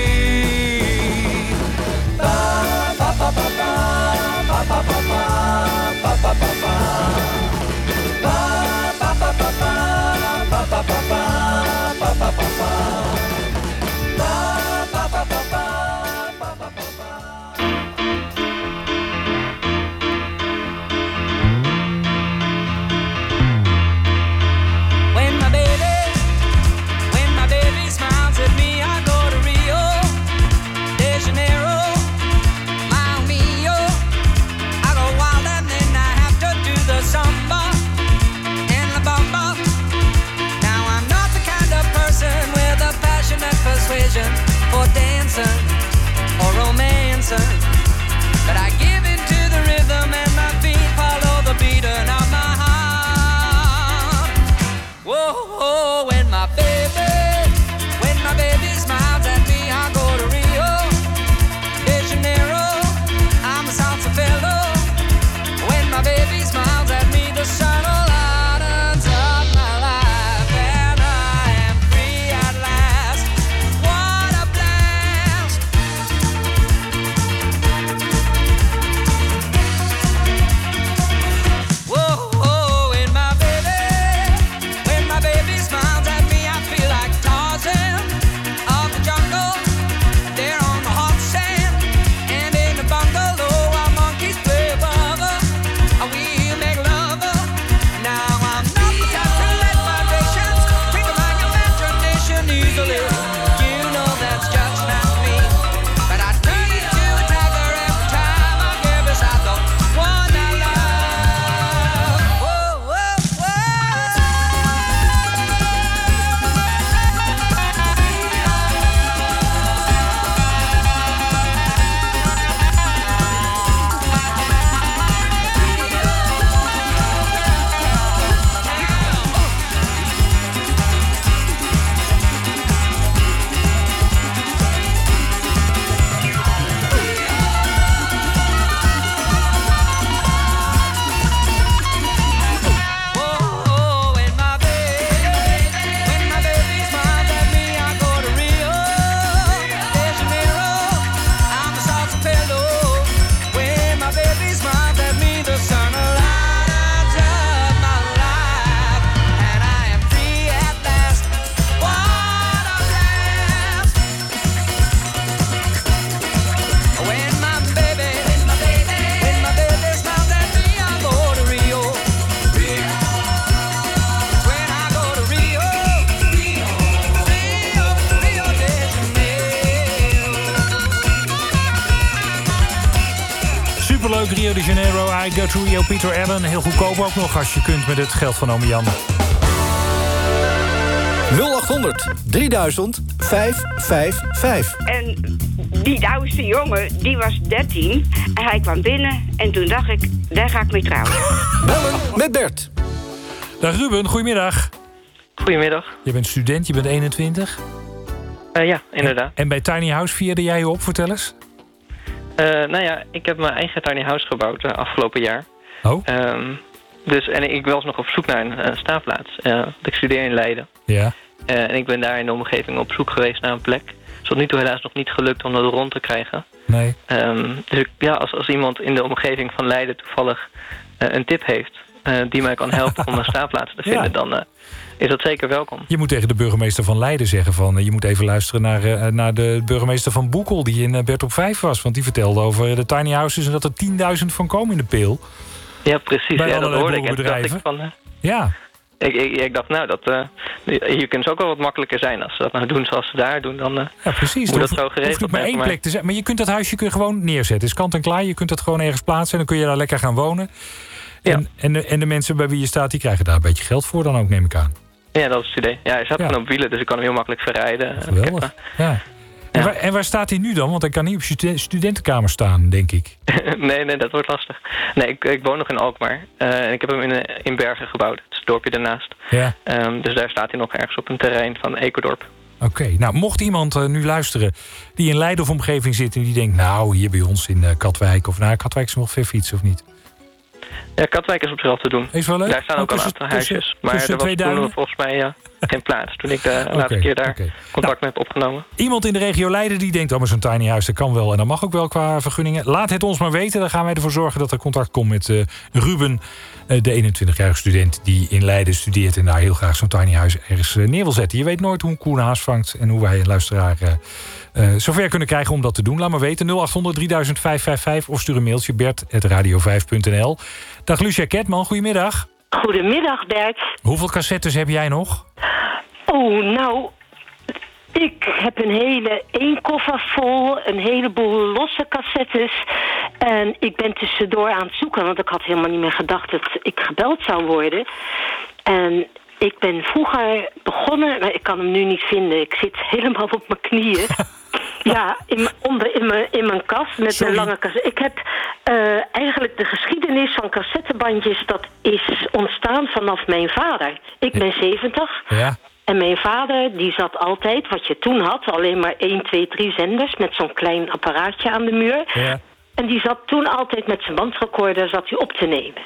Ba, ba, ba, ba, ba, Rio Peter Allen. Heel goedkoop ook nog als je kunt met het geld van Ome Jan. 0800 3000 555. En die oudste jongen, die was 13. En hij kwam binnen en toen dacht ik, daar ga ik mee trouwen. [LAUGHS] Bellen met Bert. Dag Ruben, goedemiddag. Goedemiddag. Je bent student, je bent 21. Eh, ja, inderdaad. En bij Tiny House vierde jij je op, vertel eens. Eh, nou ja, ik heb mijn eigen tiny house gebouwd eh, afgelopen jaar. Oh. Ehm, dus, en ik was nog op zoek naar een eh, staanplaats. Ik studeer in Leiden. Ja. En ik ben daar in de omgeving op zoek geweest naar een plek. Het is tot nu toe helaas nog niet gelukt om dat rond te krijgen. Nee. Ehm, dus ik- ja, als, als iemand in de omgeving van Leiden toevallig een tip heeft... die mij kan helpen [LAUGHS] om een staanplaats te vinden... Ja. dan is dat zeker welkom. Je moet tegen de burgemeester van Leiden zeggen van... eh, je moet even luisteren naar, eh, naar de burgemeester van Boekel... die in eh, Bert op 5 was. Want die vertelde over de tiny houses... en dat er 10.000 van komen in de peel. Ja, precies. Bij ja, dat hoorde ik. Dacht ik van... Ja. Ik, ik, ik dacht, nou, dat, eh, hier kunnen ze ook wel wat makkelijker zijn. Als ze dat nou doen zoals ze daar doen, dan Ja, precies. moet dat zo geregeld maar één blijven. plek te zijn. Maar je kunt dat huisje kun je gewoon neerzetten. Het is kant en klaar. Je kunt dat gewoon ergens plaatsen. En dan kun je daar lekker gaan wonen. En, en, de, en de mensen bij wie je staat, die krijgen daar een beetje geld voor dan ook, neem ik aan. Ja, dat is het idee. Ja, hij zat gewoon op wielen, dus ik kan hem heel makkelijk verrijden. Geweldig. Ja. En, waar, en waar staat hij nu dan? Want hij kan niet op studen- studentenkamer staan, denk ik. [LAUGHS] nee, nee, dat wordt lastig. Nee, ik, ik woon nog in Alkmaar. Eh, en ik heb hem in, eh, in Bergen gebouwd. Het is het dorpje daarnaast. Ja. Ehm, dus daar staat hij nog ergens op een terrein van Ecodorp. Oké, nou mocht iemand eh, nu luisteren die in Leiden of omgeving zit... en die denkt, nou, hier bij ons in Katwijk... of nou, Katwijk is nog ver fietsen, of niet? Ja, Katwijk is op zich al te doen. Is wel leuk? Daar staan Oh, ook al een aantal tussen- huisjes. Maar er was toen volgens mij eh, geen plaats toen ik de [LAUGHS] laatste keer daar contact mee heb opgenomen. Iemand in de regio Leiden die denkt, oh, maar zo'n tiny house, dat kan wel... en dat mag ook wel qua vergunningen. Laat het ons maar weten. Dan gaan wij ervoor zorgen dat er contact komt met eh, Ruben... eh, de 21-jarige student die in Leiden studeert... en daar heel graag zo'n tiny house ergens neer wil zetten. Je weet nooit hoe een koe haas vangt... en hoe wij een luisteraar zover kunnen krijgen om dat te doen. Laat maar weten, 0800 3555 of stuur een mailtje bert.radio5.nl. Dag Lucia Ketman, goedemiddag. Goedemiddag, Bert. Hoeveel cassettes heb jij nog? Oh, nou, ik heb een hele één koffer vol, een heleboel losse cassettes. En ik ben tussendoor aan het zoeken, want ik had helemaal niet meer gedacht dat ik gebeld zou worden. En ik ben vroeger begonnen, maar ik kan hem nu niet vinden. Ik zit helemaal op mijn knieën. [LAUGHS] Ja, in, mijn- onder, in, mijn, in mijn kast met een lange cassette. Ik heb eh, eigenlijk de geschiedenis van cassettebandjes... dat is ontstaan vanaf mijn vader. Ik ben 70 Ja. en mijn vader die zat altijd, wat je toen had... alleen maar 1, 2, 3 zenders met zo'n klein apparaatje aan de muur. Ja. En die zat toen altijd met zijn bandrecorder zat hij op te nemen.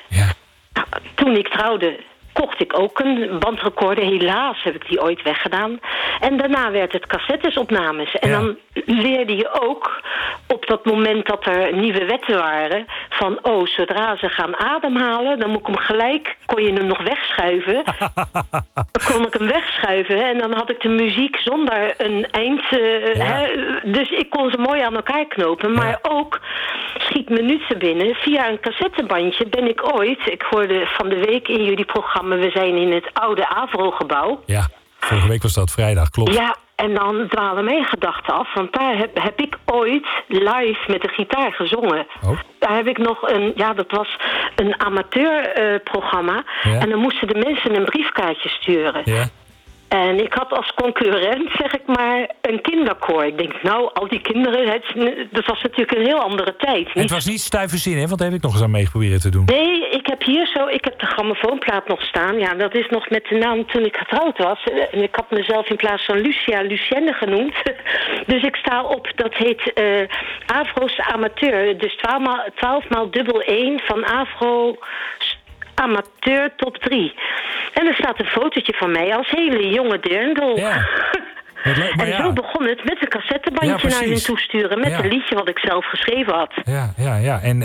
Nou, toen ik trouwde kocht ik ook een bandrecorder. Helaas heb ik die ooit weggedaan. En daarna werd het cassettesopnames. En dan leerde je ook op dat moment dat er nieuwe wetten waren... van, oh, zodra ze gaan ademhalen, dan moet ik hem gelijk... kon je hem nog wegschuiven. dan [LAUGHS] kon ik hem wegschuiven. En dan had ik de muziek zonder een eind... eh, hè, dus ik kon ze mooi aan elkaar knopen. Maar ook schiet me nu te binnen. Via een cassettebandje ben ik ooit... Ik hoorde van de week in jullie programma... We zijn in het oude Avro-gebouw. Ja, vorige week was dat vrijdag, klopt. Ja, en dan dwalen mijn gedachten af. Want daar heb, heb ik ooit live met de gitaar gezongen. Oh. Daar heb ik nog een... Ja, dat was een amateurprogramma. Ja. En dan moesten de mensen een briefkaartje sturen. Ja. En ik had als concurrent, zeg ik maar, een kinderkoor. Ik denk, nou, al die kinderen... Het, dat was natuurlijk een heel andere tijd. Het was niet stuive zin, hè? Want daar heb ik nog eens aan mee proberen te doen. Nee, ik heb hier zo, ik heb de grammofoonplaat nog staan. Ja, dat is nog met de naam toen ik getrouwd was. En ik had mezelf in plaats van Lucia, Lucienne genoemd. [LAUGHS] Dus ik sta op, dat heet eh Afro's Amateur. Dus 12 maal, 12 maal dubbel 1 van Afro Amateur top 3. En er staat een fotootje van mij als hele jonge dirndl. [LAUGHS] En ja. zo begon het met een Ja, cassettebandje naar hen toesturen... met Ja. een liedje wat ik zelf geschreven had. Ja, ja, ja. En,